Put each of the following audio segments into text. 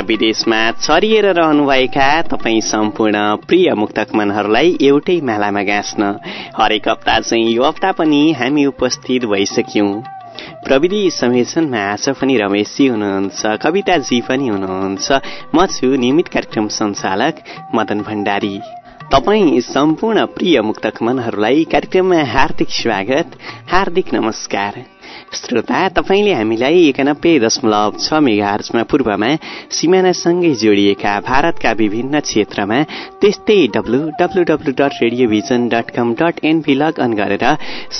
विदेशमा छरिएर रहनुभएका तपाईँ सम्पूर्ण प्रिय मुक्तक मनहरूलाई एउटै मालामा गाँच्न। हरेक हप्ता चाहिँ यो हप्ता पनि हामी उपस्थित भइसक्यौं। प्रविधि संयोजनमा आज पनि रमेशजी हुनुहुन्छ कविताजी पनि हुनुहुन्छ। म छु नियमित कार्यक्रम सञ्चालक मदन भण्डारी। तपाईँ सम्पूर्ण प्रिय मुक्तक मनहरूलाई कार्यक्रममा हार्दिक स्वागत हार्दिक नमस्कार। श्रोता तपाईँले हामीलाई एकानब्बे दशमलव छ मेगार्समा पूर्वमा सिमानासँगै जोडिएका भारतका विभिन्न क्षेत्रमा त्यस्तै W W W dot radiovision dot com dot NP log on गरेर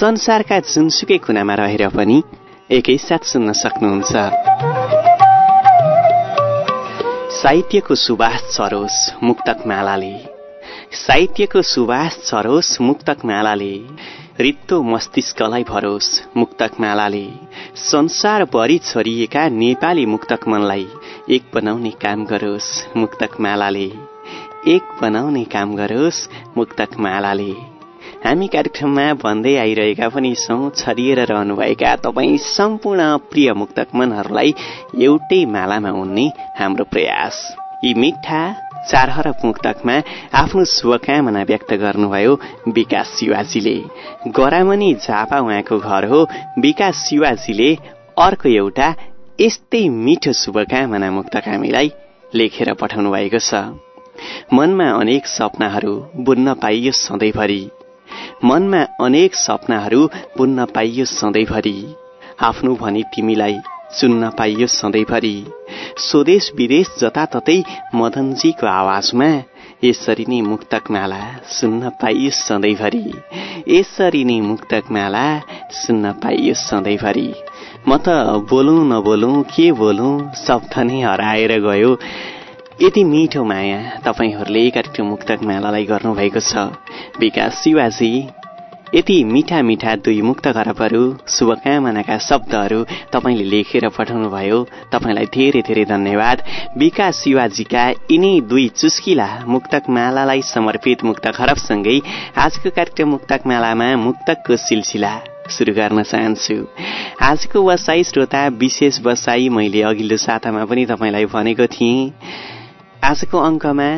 संसारका जुनसुकै कुनामा रहेर पनि एकैसाथ सुन्न सक्नुहुन्छ। साहित्यको सुवास चरोस मुक्तक मालाले साहित्यको सुवास चरोस मुक्तक मालाले रित्तो मस्तिष्कलाई भरोस मुक्तक मालाले संसारभरि छरिएका नेपाली मुक्तक मनलाई एक बनाउने काम गरोस् मुक्तक मालाले एक बनाउने काम गरोस् मुक्तक मालाले हामी कार्यक्रममा भन्दै आइरहेका पनि छौँ छरिएर रहनुभएका तपाईँ सम्पूर्ण प्रिय मुक्तक मनहरूलाई एउटै मालामा उन्ने हाम्रो प्रयास। यी मिठा चार हरफ मुक्तकमा आफ्नो शुभकामना व्यक्त गर्नुभयो विकास शिवाजीले। गरामनी झापा उहाँको घर हो विकास शिवाजीले अर्को एउटा यस्तै मिठो शुभकामना मुक्तक हामीलाई लेखेर पठाउनु भएको छ। मनमा अनेक सपनाहरू बुन्न पाइयो सधैँभरि। मनमा अनेक सपनाहरू बुन्न पाइयो सधैँभरि। आफ्नो भनी तिमीलाई सुन्न पाइयो सधैँभरि स्वदेश विदेश जताततै मदनजीको आवाजमा यसरी नै मुक्तक माला सुन्न पाइयो सधैँभरि यसरी नै मुक्तक माला सुन्न पाइयो सधैँभरि म त बोलौँ नबोलौँ के बोलौँ शब्द नै हराएर गयो। यति मिठो माया तपाईँहरूले कार्यक्रम मुक्तक मालालाई गर्नुभएको छ। विकास शिवाजी। यति मिठा मिठा दुई मुक्त घरपहरू शुभकामनाका शब्दहरू तपाईँले लेखेर पठाउनु भयो तपाईँलाई धेरै धेरै धन्यवाद। विकास शिवाजीका यिनै दुई चुस्किला मुक्तक मालालाई समर्पित मुक्त खरबसँगै आजको कार्यक्रम मुक्तक मालामा मुक्तकको सिलसिला सुरु गर्न चाहन्छु। आजको वसाई श्रोता विशेष वसाई मैले अघिल्लो सातामा पनि तपाईँलाई भनेको थिएँ। आजको अङ्कमा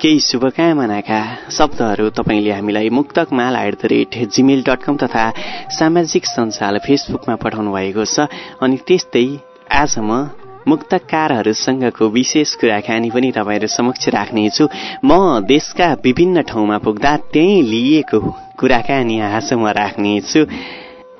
केही शुभकामनाका शब्दहरू तपाईँले हामीलाई Muktak Mala at the rate Gmail dot com तथा सामाजिक सञ्जाल फेसबुकमा पठाउनु भएको छ। अनि त्यस्तै आज म मुक्तकारहरूसँगको विशेष कुराकानी पनि तपाईँहरू समक्ष राख्नेछु। म देशका विभिन्न ठाउँमा पुग्दा त्यहीँ लिएको कुराकानी आज म राख्नेछु।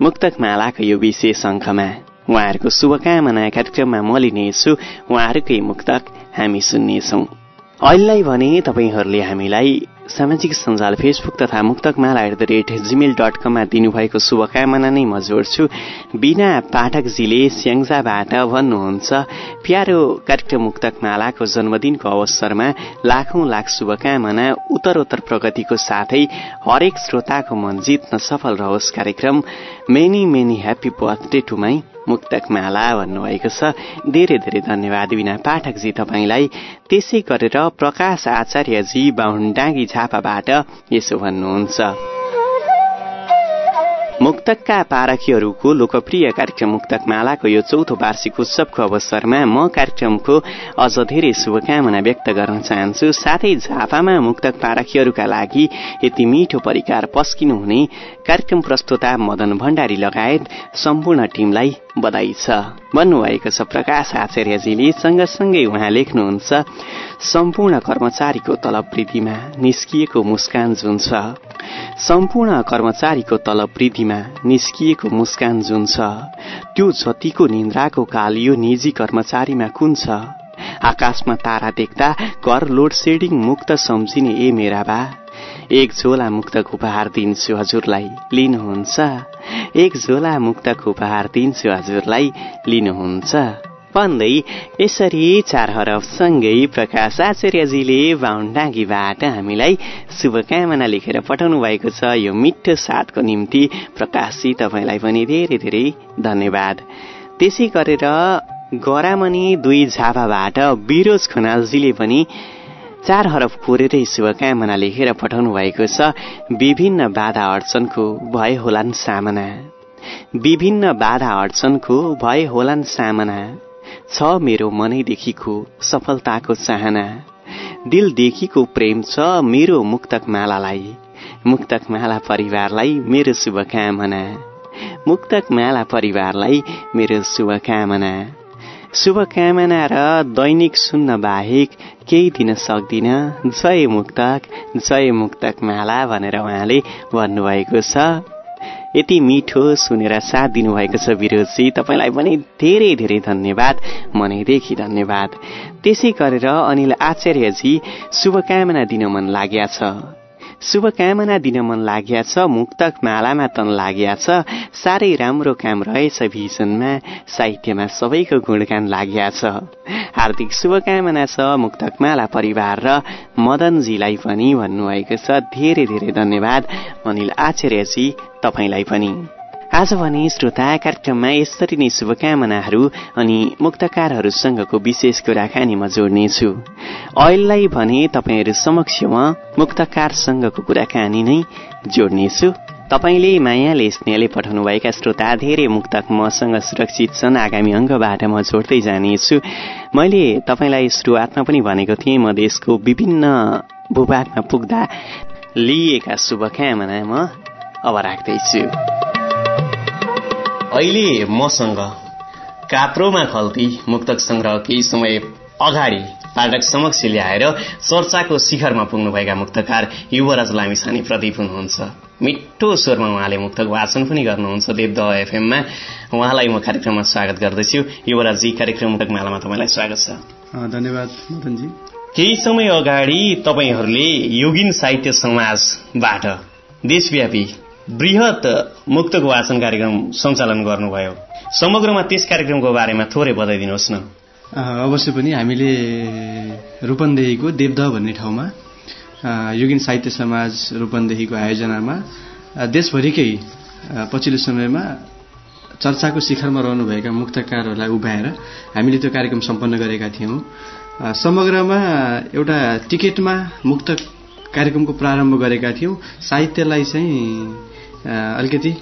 मुक्तक मालाको यो विशेष अङ्कमा उहाँहरूको शुभकामना कार्यक्रममा म लिनेछु। उहाँहरूकै मुक्तक हामी सुन्नेछौँ। अहिलेलाई भने तपाईँहरूले हामीलाई सामाजिक सञ्जाल फेसबुक तथा Muktakmala at the rate Gmail dot कममा दिनुभएको शुभकामना नै म जोड्छु। बिना पाठकजीले स्याङ्जाबाट भन्नुहुन्छ प्यारो कार्यक्रम मुक्तकमालाको जन्मदिनको अवसरमा लाखौं लाख शुभकामना उत्तरोत्तर प्रगतिको साथै हरेक श्रोताको मन जित्न सफल रहोस् कार्यक्रम। Many many happy birthday to my Muktak Mala भन्नुभएको छ। धेरै धेरै धन्यवाद बिना पाठकजी तपाईँलाई। त्यसै गरेर प्रकाश आचार्यजी बाहुन्डाङ्गी झापाबाट यसो भन्नुहुन्छ। मुक्तकका पारखीहरूको लोकप्रिय कार्यक्रम मुक्तक मालाको यो चौथो वार्षिक उत्सवको अवसरमा म कार्यक्रमको अझ धेरै शुभकामना व्यक्त गर्न चाहन्छु। साथै झापामा मुक्तक पारखीहरूका लागि यति मिठो परिकार पस्किनु हुने कार्यक्रम प्रस्तुता मदन भण्डारी लगायत सम्पूर्ण टीमलाई बधाई छ। भन्नुभएको छ प्रकाश आचार्यजीले सँगसँगै उहाँ लेख्नुहुन्छ सम्पूर्ण कर्मचारीको तलब वृद्धिमा निस्किएको मुस्कान जुन छ। सम्पूर्ण कर्मचारीको तलब वृद्धिमा निस्किएको मुस्कान जुन छ त्यो जतिको निन्द्राको काल यो निजी कर्मचारीमा कुन छ? आकाशमा तारा देख्दा घर लोड सेडिङ मुक्त सम्झिने ए मेरा बा। एक झोला मुक्तक उपहार दिन्छु हजुरलाई लिनुहुन्छ? एक झोला मुक्तक उपहार दिन्छु हजुरलाई लिनुहुन्छ? भन्दै यसरी चार हरफसँगै प्रकाश आचार्यजीले बाहुन्डाँगीबाट हामीलाई शुभकामना लेखेर पठाउनु भएको छ। यो मिठो साथको निम्ति प्रकाशजी तपाईँलाई पनि धेरै धेरै धन्यवाद। त्यसै गरेर गरामनी दुई झापाबाट बिरोज खनालजीले पनि चार हरफ कोरेरै शुभकामना लेखेर पठाउनु भएको छ। विभिन्न बाधा अडचनको भए होलान् सामना। विभिन्न बाधा अडचनको भए होलान् सामना। छ मेरो मनैदेखिको सफलताको चाहना। दिलदेखिको प्रेम छ मेरो मुक्तक मालालाई। मुक्तक माला परिवारलाई मेरो शुभकामना। मुक्तक माला परिवारलाई मेरो शुभकामना। शुभकामना र दैनिक सुन्न बाहेक केही दिन सक्दिन। जय मुक्तक जय मुक्तक माला भनेर उहाँले भन्नुभएको छ। यति मिठो सुनेर साथ दिनुभएको छ विरोजी तपाईँलाई पनि धेरै धेरै धन्यवाद। मनैदेखि धन्यवाद। त्यसै गरेर अनिल आचार्यजी शुभकामना दिन मन लाग्या छ। शुभकामना दिन मन लाग्या छ मुक्तक मालामा तन लाग्या छ। साह्रै राम्रो काम रहेछ भिजनमा साहित्यमा सबैको गुणगान लाग्या छ। हार्दिक शुभकामना छ मुक्तक माला परिवार र मदनजीलाई पनि भन्नुभएको छ। धेरै धेरै धन्यवाद। अनिल आचार्यजी तपाईँलाई पनि। आज भने श्रोता कार्यक्रममा यसरी नै शुभकामनाहरू अनि मुक्तकारहरूसँगको विशेष कुराकानी म जोड्नेछु। ऐललाई भने तपाईँहरू समक्ष म मुक्तकारसँगको कुराकानी नै जोड्नेछु। तपाईँले मायाले स्नेहले पठाउनुभएका श्रोता धेरै मुक्तक मसँग सुरक्षित छन्। आगामी अङ्गबाट म जोड्दै जानेछु। मैले तपाईँलाई सुरुवातमा पनि भनेको थिएँ म देशको विभिन्न भूभागमा पुग्दा लिएका शुभकामना म अब राख्दैछु। अहिले मसँग कात्रोमा खल्ती मुक्तक संग्रह केही समय अगाडि पाठक समक्ष ल्याएर चर्चाको शिखरमा पुग्नुभएका मुक्तकार युवराज लामिछाने प्रदीप हुनुहुन्छ। मिठो स्वरमा उहाँले मुक्तक वाचन पनि गर्नुहुन्छ देवद एफएममा। उहाँलाई म कार्यक्रममा स्वागत गर्दछु। युवराजजी कार्यक्रम मुक्तक मालामा तपाईँलाई स्वागत छ। धन्यवाद मदनजी। केही समय अगाडि तपाईँहरूले योगिन साहित्य समाजबाट देशव्यापी वृहत मुक्तक वाचन कार्यक्रम सञ्चालन गर्नुभयो। समग्रमा त्यस कार्यक्रमको बारेमा थोरै बताइदिनुहोस् न। अवश्य पनि हामीले रूपन्देहीको देवदह भन्ने ठाउँमा योगिन साहित्य समाज रूपन्देहीको आयोजनामा देशभरिकै पछिल्लो समयमा चर्चाको शिखरमा रहनुभएका मुक्तकारहरूलाई उभाएर हामीले त्यो कार्यक्रम सम्पन्न गरेका थियौँ। समग्रमा एउटा टिकटमा मुक्त कार्यक्रमको प्रारम्भ गरेका थियौँ। साहित्यलाई चाहिँ अलिकति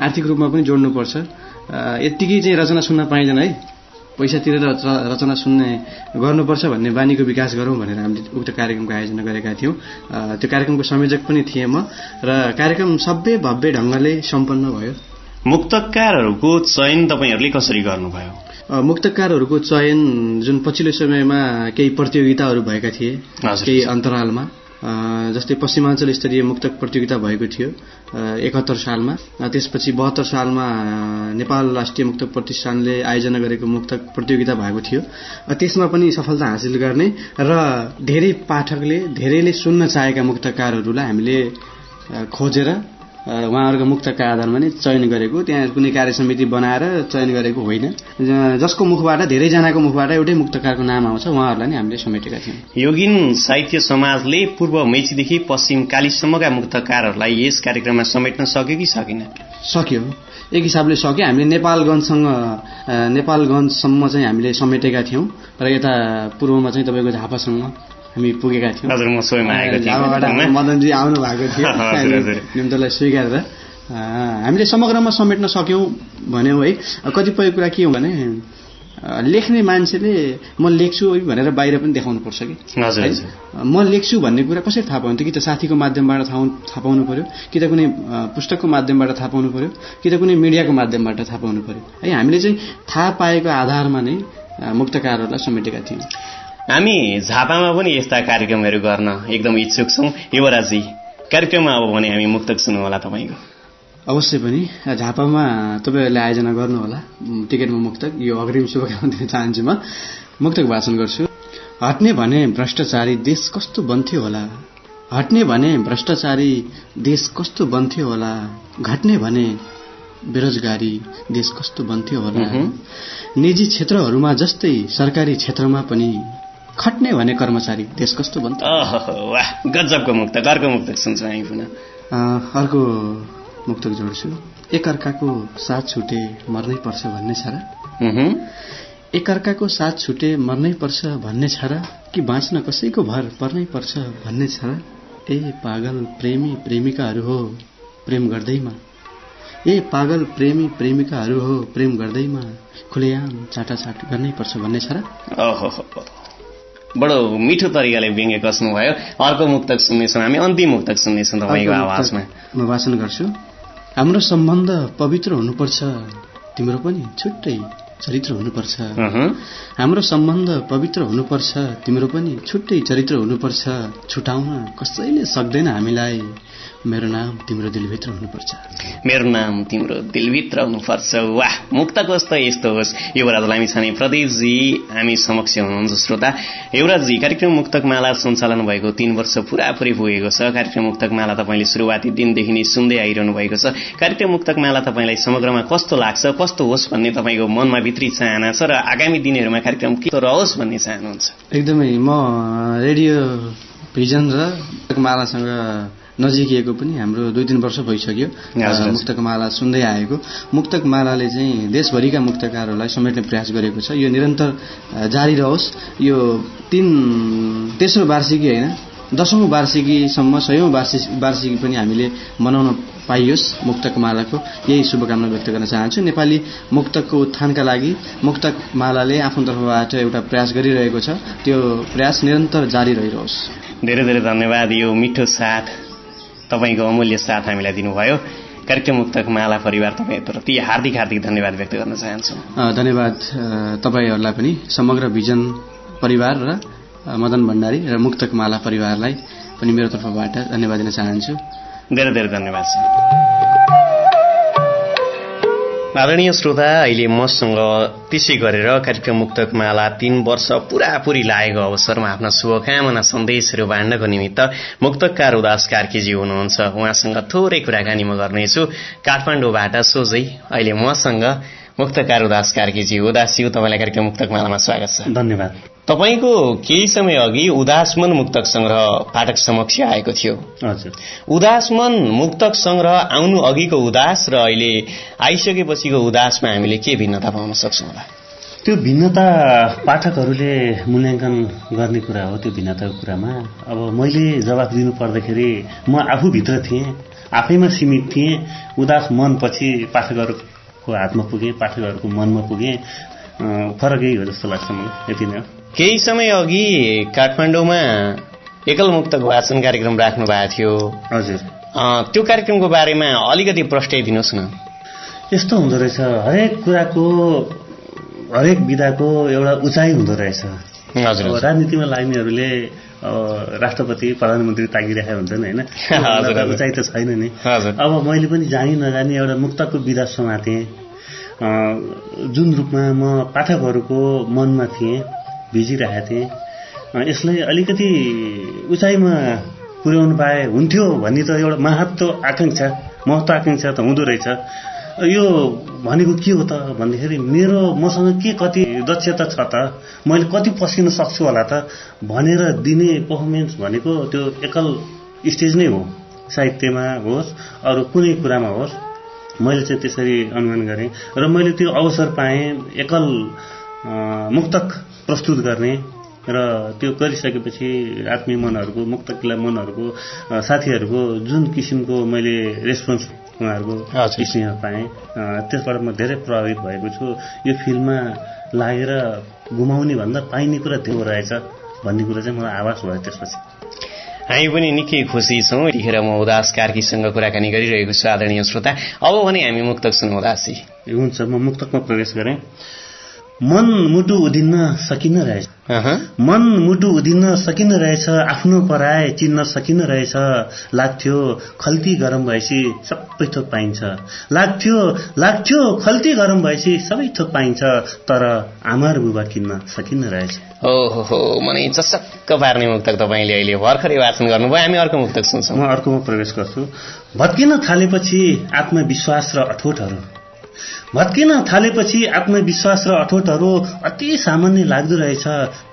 आर्थिक रूपमा पनि जोड्नुपर्छ। यत्तिकै चाहिँ रचना सुन्न पाइँदैन है। पैसा तिरेर रचना सुन्ने गर्नुपर्छ भन्ने बानीको विकास गरौँ भनेर हामीले उक्त कार्यक्रमको आयोजना गरेका थियौँ। त्यो कार्यक्रमको संयोजक पनि थिएँ म र कार्यक्रम सबै भव्य ढङ्गले सम्पन्न भयो। मुक्तकारहरूको चयन तपाईँहरूले कसरी गर्नुभयो? मुक्तकारहरूको चयन जुन पछिल्लो समयमा केही प्रतियोगिताहरू भएका थिए केही अन्तरालमा। जस्तै पश्चिमाञ्चल स्तरीय मुक्तक प्रतियोगिता भएको थियो एकहत्तर सालमा। त्यसपछि बहत्तर सालमा नेपाल राष्ट्रिय मुक्तक प्रतिष्ठानले आयोजना गरेको मुक्तक प्रतियोगिता भएको थियो। त्यसमा पनि सफलता हासिल गर्ने र धेरै पाठकले धेरैले सुन्न चाहेका मुक्तकारहरूलाई हामीले खोजेर उहाँहरूको मुक्तका आधारमा नै चयन गरेको त्यहाँ कुनै कार्य समिति बनाएर चयन गरेको होइन। जसको मुखबाट धेरैजनाको मुखबाट एउटै मुक्तकारको नाम आउँछ उहाँहरूलाई नै हामीले समेटेका थियौँ। योगिन साहित्य समाजले पूर्व मेचीदेखि पश्चिम कालीसम्मका मुक्तकारहरूलाई यस कार्यक्रममा समेट्न सक्यो कि सकेन? सक्यो। एक हिसाबले सक्यो। हामीले नेपालगञ्जसँग नेपालगञ्जसम्म चाहिँ हामीले समेटेका थियौँ। र यता पूर्वमा चाहिँ तपाईँको झापासम्म हामी पुगेका थियौँ। हजुर म स्वयं आएको थिएँ। मदनजी आउनु भएको थियो। निम्तलाई स्वीकारेर हामीले समग्रमा समेट्न सक्यौँ भन्यौँ है। कतिपय कुरा के हो भने लेख्ने मान्छेले म लेख्छु है भनेर बाहिर पनि देखाउनु पर्छ कि। म लेख्छु भन्ने कुरा कसरी थाहा पाउनु त कि त साथीको माध्यमबाट थाहा थाहा पाउनु पर्यो? कि त कुनै पुस्तकको माध्यमबाट थाहा पाउनु पर्यो? कि त कुनै मिडियाको माध्यमबाट थाहा पाउनु पर्यो? है हामीले चाहिँ थाहा पाएको आधारमा नै मुक्तकारहरूलाई समेटेका थियौँ। हामी झापामा पनि यस्ता कार्यक्रमहरू गर्न एकदम इच्छुक छौँ। युवराजी कार्यक्रममा अब भने हामी मुक्तक सुनौँ होला तपाईँको। अवश्य पनि। झापामा तपाईँहरूले आयोजना गर्नुहोला। टिकटमा मुक्तक। यो अग्रिम शुभकामना दिन चाहन्छु म। मुक्तक भाषण गर्छु। हट्ने भने भ्रष्टाचारी देश कस्तो बन्थ्यो होला? हट्ने भने भ्रष्टाचारी देश कस्तो बन्थ्यो होला? घट्ने भने बेरोजगारी देश कस्तो बन्थ्यो होला? निजी क्षेत्रहरूमा जस्तै सरकारी क्षेत्रमा पनि खट्ने भने कर्मचारी देश कस्तो बन्थ्यो ओहो वाह गजबको मुक्तक अर्को मुक्तक सुन्छौँ हामी पुनः। अर्को मुक्तक जोड्छु एकअर्काको साथ छुटे मर्नै पर्छ भन्ने छ र। एकअर्काको साथ छुटे मर्नै पर्छ भन्ने छ र कि बाँच्न कसैको भर पर्नै पर्छ भन्ने छ र ए पागल प्रेमी प्रेमिकाहरू हो प्रेम गर्दैमा। ए पागल प्रेमी प्रेमिकाहरू हो प्रेम गर्दैमा। खुलेआम चाटाचाट गर्नै पर्छ भन्ने छ र बडो मिठो तरिकाले व्यङ्ग्य कस्नुभयो। अर्को मुक्तक सुन्नेछौँ हामी अन्तिम मुक्तक सुन्नेछौँ तपाईँको आवाजमा। म वाचन गर्छु। हाम्रो सम्बन्ध पवित्र हुनुपर्छ तिम्रो पनि छुट्टै चरित्र हुनुपर्छ। हाम्रो सम्बन्ध पवित्र हुनुपर्छ। तिम्रो पनि छुट्टै चरित्र हुनुपर्छ। छुटाउन कसैले सक्दैन हामीलाई। मेरो नाम तिम्रो दिलभित्र हुनुपर्छ। मेरो नाम तिम्रो दिलभित्र हुनुपर्छ। वाह! मुक्तक होस् त यस्तो होस्। युवराज लामी छाने प्रदेशजी हामी समक्ष हुनुहुन्छ श्रोता। युवराजजी कार्यक्रम मुक्तक माला सञ्चालन भएको तीन वर्ष पुरापुरी पुगेको छ। कार्यक्रम मुक्तक माला तपाईँले सुरुवाती दिनदेखि नै सुन्दै आइरहनु भएको छ। कार्यक्रम मुक्तक माला तपाईँलाई समग्रमा कस्तो लाग्छ कस्तो होस् भन्ने तपाईँको मनमा भित्री चाहना छ र आगामी दिनहरूमा कार्यक्रम के रहोस् भन्ने चाहनुहुन्छ एकदमै म रेडियो भिजन र मालासँग नजिकिएको पनि हाम्रो दुई तिन वर्ष भइसक्यो। मुक्तक माला सुन्दै आएको। मुक्तक मालाले चाहिँ देशभरिका मुक्तकारहरूलाई समेट्ने प्रयास गरेको छ। यो निरन्तर जारी रहोस्। यो तिन तेस्रो वार्षिकी होइन। दसौँ वार्षिकीसम्म सयौँ वार्षिक वार्षिकी पनि हामीले मनाउन पाइयोस् मुक्तक मालाको। यही शुभकामना व्यक्त गर्न चाहन्छु। नेपाली मुक्तकको उत्थानका लागि मुक्तक मालाले आफ्नो तर्फबाट एउटा प्रयास गरिरहेको छ। त्यो प्रयास निरन्तर जारी रहिरहोस् धेरै धेरै धन्यवाद। यो मिठो साथ तपाईँको अमूल्य साथ हामीलाई दिनुभयो। कार्यक्रम मुक्तक माला परिवार तपाईँप्रति हार्दिक हार्दिक धन्यवाद व्यक्त गर्न चाहन्छु। धन्यवाद तपाईँहरूलाई पनि। समग्र भिजन परिवार र मदन भण्डारी र मुक्तक माला परिवारलाई पनि मेरो तर्फबाट धन्यवाद दिन चाहन्छु। धेरै धेरै धन्यवाद छ आदरणीय श्रोता अहिले मसँग त्यसै गरेर कार्यक्रम मुक्तक माला तीन वर्ष पुरापुरी लागेको अवसरमा आफ्ना शुभकामना सन्देशहरू बाँड्नको निमित्त मुक्तकार उदास कार्कीजी हुनुहुन्छ। उहाँसँग थोरै कुराकानी म गर्नेछु। काठमाडौँबाट सोझै अहिले मसँग मुक्तकार उदास कार्कीजी उदासज्यू तपाईँलाई कार्यक्रम मुक्तक मालामा स्वागत छ। धन्यवाद। तपाईँको केही समय अघि उदासमन मुक्तक संग्रह पाठक समक्ष आएको थियो। हजुर। उदासमन मुक्तक संग्रह आउनु अघिको उदास र अहिले आइसकेपछिको उदासमा हामीले के भिन्नता पाउन सक्छौँ होला? त्यो भिन्नता पाठकहरूले मूल्याङ्कन गर्ने कुरा हो त्यो भिन्नताको कुरामा। अब मैले जवाफ दिनु पर्दाखेरि म आफूभित्र थिएँ आफैमा सीमित थिएँ उदास मनपछि पाठकहरूको हातमा पुगेँ पाठकहरूको मनमा पुगेँ। फरक यही हो जस्तो लाग्छ मलाई यति नै हो। केही समय अघि काठमाडौँमा एकल मुक्तक वाचन कार्यक्रम राख्नु भएको थियो। हजुर। त्यो कार्यक्रमको बारेमा अलिकति प्रष्टाइदिनुहोस् न। यस्तो हुँदो रहेछ। हरेक कुराको हरेक विधाको एउटा उचाइ हुँदो रहेछ। हजुर राजनीतिमा लाग्नेहरूले राष्ट्रपति प्रधानमन्त्री ताकिरहेका हुन्छन् होइन। उचाइ त छैन नि। अब मैले पनि जानी नजानी एउटा मुक्तकको विधा समातेँ जुन रूपमा म पाठकहरूको मनमा थिएँ। भिजिरहेको थिएँ यसलाई अलिकति उचाइमा पुर्याउनु पाए हुन्थ्यो भन्ने त एउटा महत्व आकाङ्क्षा महत्वाकाङ्क्षा त हुँदो रहेछ। यो भनेको के हो त भन्दाखेरि मेरो मसँग के कति दक्षता छ त मैले कति पसिन सक्छु होला त भनेर दिने पर्फर्मेन्स भनेको त्यो एकल स्टेज नै हो। साहित्यमा होस् अरू कुनै कुरामा होस् मैले चाहिँ त्यसरी अनुमान गरेँ। र मैले त्यो अवसर पाएँ एकल मुक्तक प्रस्तुत गर्ने र त्यो गरिसकेपछि आत्मीय मनहरूको मुक्तकिला मनहरूको साथीहरूको जुन किसिमको मैले रेस्पोन्स उहाँहरूको। स्नेह पाएँ त्यसबाट म धेरै प्रभावित भएको छु। यो फिल्ममा लागेर गुमाउने भन्दा पाइने कुरा त्यो रहेछ भन्ने कुरा चाहिँ मलाई आभास भयो त्यसपछि। हामी पनि निकै खुसी छौँ। यतिखेर म उदास कार्कीसँग कुराकानी गरिरहेको छु आदरणीय श्रोता। अब भने हामी मुक्तक सुनौ उदासी। हुन्छ म मुक्तकमा प्रवेश गरेँ। मन मुटु उदिन्न सकिन रहेछ। मन मुटु उदिन्न सकिन रहेछ आफ्नो पराए चिन्न सकिन रहेछ। लाग्थ्यो खल्ती गरम भएपछि सबै थोक पाइन्छ। लाग्थ्यो लाग्थ्यो खल्ती गरम भएपछि सबै थोक पाइन्छ। तर आमार बुबा किन्न सकिन रहेछ। ओहो हो मलाई चसक्क पार्ने मुक्तक तपाईँले अहिले भर्खरै वाचन गर्नुभयो। हामी अर्को मुक्तक सुन्छौँ। म अर्कोमा प्रवेश गर्छु। भत्किन थालेपछि आत्मविश्वास र अठोटहरू। भत्किन थालेपछि आत्मविश्वास र अठोटहरू अति सामान्य लाग्दो रहेछ।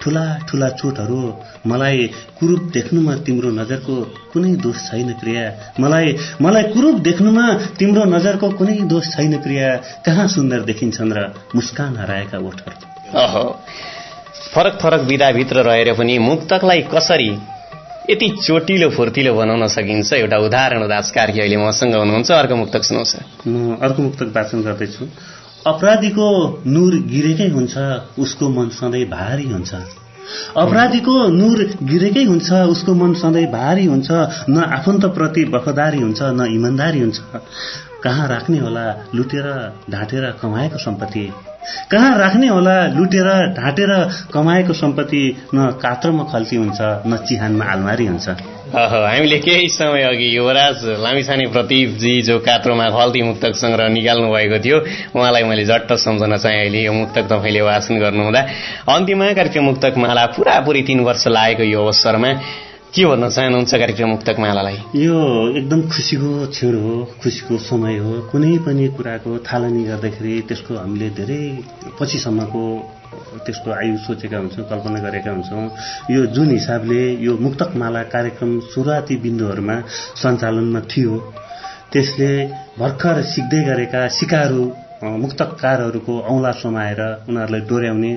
ठुला ठुला चोटहरू। मलाई कुरूप देख्नुमा तिम्रो नजरको कुनै दोष छैन प्रिया। मलाई मलाई कुरूप देख्नुमा तिम्रो नजरको कुनै दोष छैन प्रिया। कहाँ सुन्दर देखिन्छन् र मुस्कान हराएका ओठहरू? फरक फरक विधाभित्र रहेर पनि मुक्तकलाई कसरी यति चोटिलो फुर्तिलो बनाउन सकिन्छ। एउटा उदाहरण उदास कार्की अहिले मसँग हुनुहुन्छ? अर्को मुक्तक सुनाउँछ। म अर्को मुक्तक वाचन गर्दैछु। अपराधीको नूर गिरेकै हुन्छ उसको मन सधैँ भारी हुन्छ। अपराधीको नूर गिरेकै हुन्छ उसको मन सधैँ भारी हुन्छ न आफन्तप्रति वफादारी हुन्छ न इमान्दारी हुन्छ। कहाँ राख्ने होला लुटेर ढाँटेर कमाएको सम्पत्ति? कहाँ राख्ने होला लुटेर ढाँटेर कमाएको सम्पत्ति? न कात्रोमा खल्ती हुन्छ न चिहानमा आलमारी हुन्छ। हामीले केही समय अघि युवराज लामिछाने प्रदीपजी जो कात्रोमा खल्ती मुक्तक सङ्ग्रह निकाल्नु भएको थियो उहाँलाई मैले झट्ट सम्झन चाहेँ अहिले। यो मुक्तक तपाईँले वाचन गर्नुहुँदा। अन्तिममा कार्यक्रम मुक्तक माला पुरापुरी तीन वर्ष लागेको यो अवसरमा के भन्न चाहनुहुन्छ कार्यक्रम मुक्तक मालालाई यो एकदम खुसीको क्षण हो खुसीको समय हो। कुनै पनि कुराको थालनी गर्दाखेरि त्यसको हामीले धेरै पछिसम्मको त्यसको आयु सोचेका हुन्छौँ कल्पना गरेका हुन्छौँ। यो जुन हिसाबले यो मुक्तकमाला कार्यक्रम सुरुवाती बिन्दुहरूमा सञ्चालनमा थियो त्यसले भर्खर सिक्दै गरेका सिकारु मुक्तकारहरूको औँला समाएर उनीहरूलाई डोर्याउने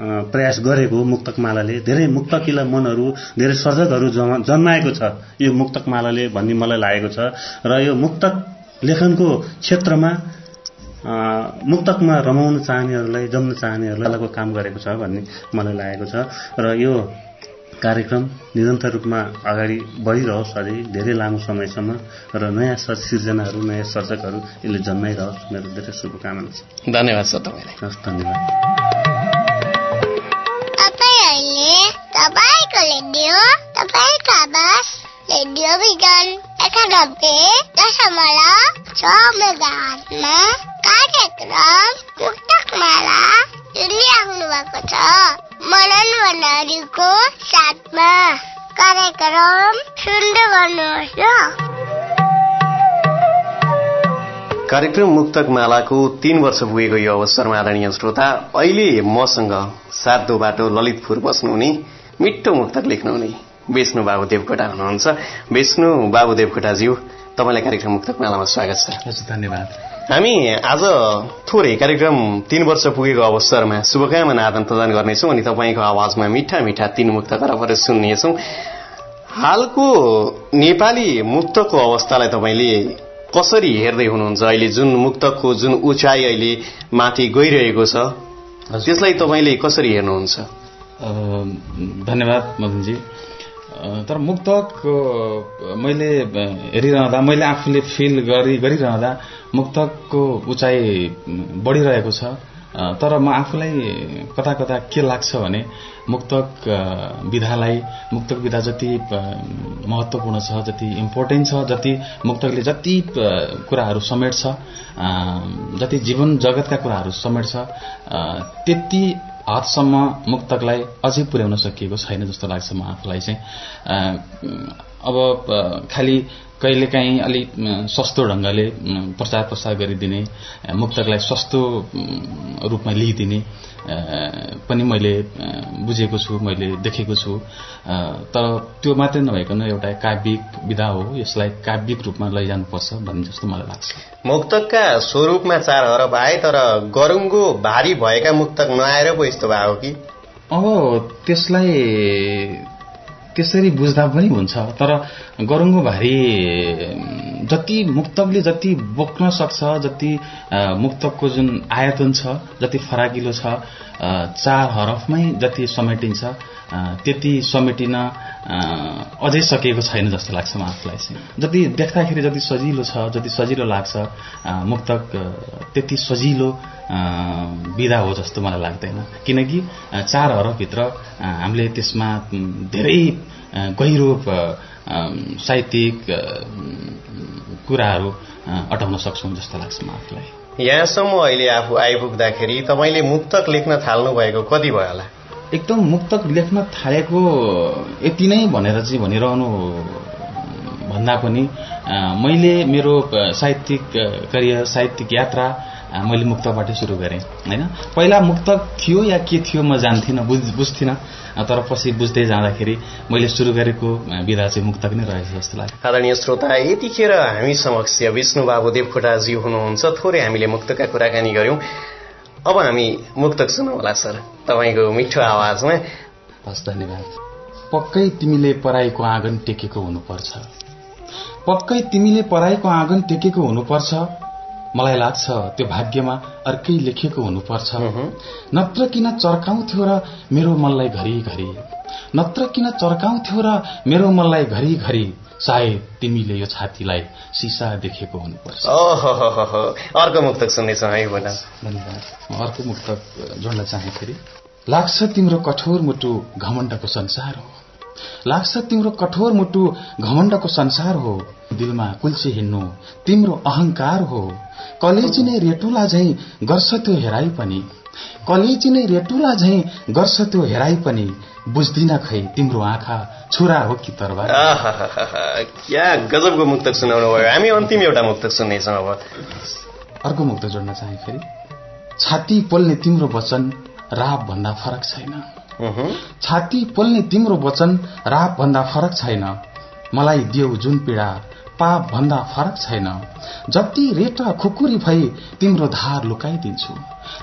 प्रयास गरेको मुक्तकमालाले। धेरै मुक्तकिला मनहरू धेरै सर्जकहरू जमा- जन्माएको छ यो मुक्तकमालाले भन्ने मलाई लागेको छ। र यो मुक्तक लेखनको क्षेत्रमा मुक्तकमा रमाउन चाहनेहरूलाई जम्न चाहनेहरूलाई काम गरेको छ भन्ने मलाई लागेको छ। र यो कार्यक्रम निरन्तर रूपमा अगाडि बढिरहोस् अझै धेरै लामो समयसम्म र नयाँ सर सिर्जनाहरू नयाँ सर्जकहरू यसले जन्माइरहोस्। मेरो धेरै शुभकामना छ। धन्यवाद छ तपाईँलाई। हस् धन्यवाद। रेडियो तपाईँको आवाज रेडियो भिजन एकानब्बे दशमलव छ मेगाहर्जमा कार्यक्रम मुक्तकमाला सुनिराख्नु भएको छ मनन भण्डारीको साथमा कार्यक्रम सुन्दै गर्नुहोस् ल कार्यक्रम मुक्तक मालाको तीन वर्ष पुगेको यो अवसरमा आदरणीय श्रोता अहिले मसँग सातो बाटो ललितपुर बस्नुहुने मिठो मुक्तक लेख्नुहुने। विष्णु बाबु देवकोटा हुनुहुन्छ। विष्णु बाबु देवकोटाज्यू तपाईँलाई कार्यक्रम मुक्तक मालामा स्वागत छ। हजुर धन्यवाद। हामी आज थोरै कार्यक्रम तीन वर्ष पुगेको अवसरमा शुभकामना आदान प्रदान गर्नेछौँ अनि तपाईँको आवाजमा मिठा मिठा तीन मुक्त तरफहरू सुन्नेछौँ। हालको नेपाली मुक्तको अवस्थालाई तपाईँले कसरी हेर्दै हुनुहुन्छ? अहिले जुन मुक्तको जुन उचाइ अहिले माथि गइरहेको छ त्यसलाई तपाईँले कसरी हेर्नुहुन्छ? धन्यवाद मदनजी। तर मुक्तक मैले हेरिरहँदा मैले आफूले फिल गरि गरिरहँदा मुक्तकको उचाइ बढिरहेको छ। तर म आफूलाई कता कता के लाग्छ भने मुक्तक विधालाई मुक्तक विधा जति महत्त्वपूर्ण छ जति इम्पोर्टेन्ट छ जति मुक्तकले जति कुराहरू समेट्छ जति जीवन जगतका कुराहरू समेट्छ त्यति हदसम्म मुक्तकलाई अझै पुर्याउन सकिएको छैन जस्तो लाग्छ म आफूलाई चाहिँ। अब खालि कहिलेकाहीँ अलिक सस्तो ढङ्गले प्रचार प्रसार गरिदिने मुक्तकलाई सस्तो रूपमा लिइदिने पनि मैले बुझेको छु मैले देखेको छु। तर त्यो मात्रै नभइकन एउटा काव्यिक विधा हो यसलाई काव्यिक रूपमा लैजानुपर्छ भन्ने जस्तो मलाई लाग्छ। मुक्तकका स्वरूपमा चार हरफ आए तर गरुङ्गो भारी भएका मुक्तक नआएर पो यस्तो भयो कि? अब त्यसलाई त्यसरी बुझ्दा पनि हुन्छ। तर गरुङ्गो भारी जति मुक्तकले जति बोक्न सक्छ जति मुक्तकको जुन आयतन छ जति फराकिलो छ चार हरफमै जति समेटिन्छ त्यति समेटिन अझै सकिएको छैन जस्तो लाग्छ म आफूलाई चाहिँ। जति देख्दाखेरि जति सजिलो छ जति सजिलो लाग्छ मुक्तक त्यति सजिलो विधा हो जस्तो मलाई लाग्दैन। किनकि चार हरफभित्र अ, हामीले त्यसमा धेरै गहिरो साहित्यिक कुराहरू अटाउन सक्छौँ जस्तो लाग्छ म आफूलाई यहाँसम्म अहिले आफू आइपुग्दाखेरि तपाईँले मुक्तक लेख्न थाल्नु भएको कति भयो होला? एकदम मुक्तक लेख्न थालेको यति नै भनेर चाहिँ भनिरहनु भन्दा पनि मैले मेरो साहित्यिक करियर साहित्यिक यात्रा मैले मुक्तबाटै सुरु गरेँ होइन? पहिला मुक्तक थियो या के थियो म जान्थिनँ बुझ बुझ्थिनँ तर पछि बुझ्दै जाँदाखेरि मैले सुरु गरेको विधा चाहिँ मुक्तक नै रहेछ जस्तो लाग्यो। आदरणीय श्रोता यतिखेर हामी समक्ष विष्णु बाबु देवकोटाजी हुनुहुन्छ थोरै हामीले मुक्तका कुराकानी गर्यौं अब हामी मुक्तक सुनौला सर। तपाईँको मिठो आवाजमा। हस् धन्यवाद। पक्कै तिमीले पराईको आँगन टेकेको हुनुपर्छ। पक्कै तिमीले पराईको आँगन टेकेको हुनुपर्छ। मलाई लाग्छ त्यो भाग्यमा अर्कै लेखेको हुनुपर्छ। नत्र किन चर्काउँथ्यो र मेरो मनलाई घरिघरि? नत्र किन चर्काउँथ्यो र मेरो मनलाई घरिघरि? सायद तिमीले यो छातीलाई सिसा देखेको हुनुपर्छ। अर्को मुक्तक सुन्नेछौँ है बोला धन्यवाद। म अर्को मुक्तक जोड्न चाहे फेरि। लाग्छ तिम्रो कठोर मुटु घमण्डको संसार हो। लाग्छ तिम्रो कठोर मुटु घमण्डको संसार हो। दिलमा कुल्ची हिँड्नु तिम्रो अहंकार हो। कलेजी नै रेटुला झै गर्छ त्यो हेराइ पनि। कलेजी नै रेटुला झै गर्छ त्यो हेराइ पनि। बुझ्दिन खै तिम्रो आँखा छुरा हो कि तरबार क्या गजबको मुक्तक सुनाउनु भयो? हामी अन्तिम एउटा मुक्तक सुन्नेछौँ अब। अर्को मुक्त जोड्न चाहे फेरि। छाती पोल्ने तिम्रो वचन राप भन्दा फरक छैन। छाती पोल्ने तिम्रो वचन राप भन्दा फरक छैन। मलाई देऊ जुन पीडा पाप भन्दा फरक छैन। जति रेट खुकुरी भई तिम्रो धार लुकाइदिन्छु।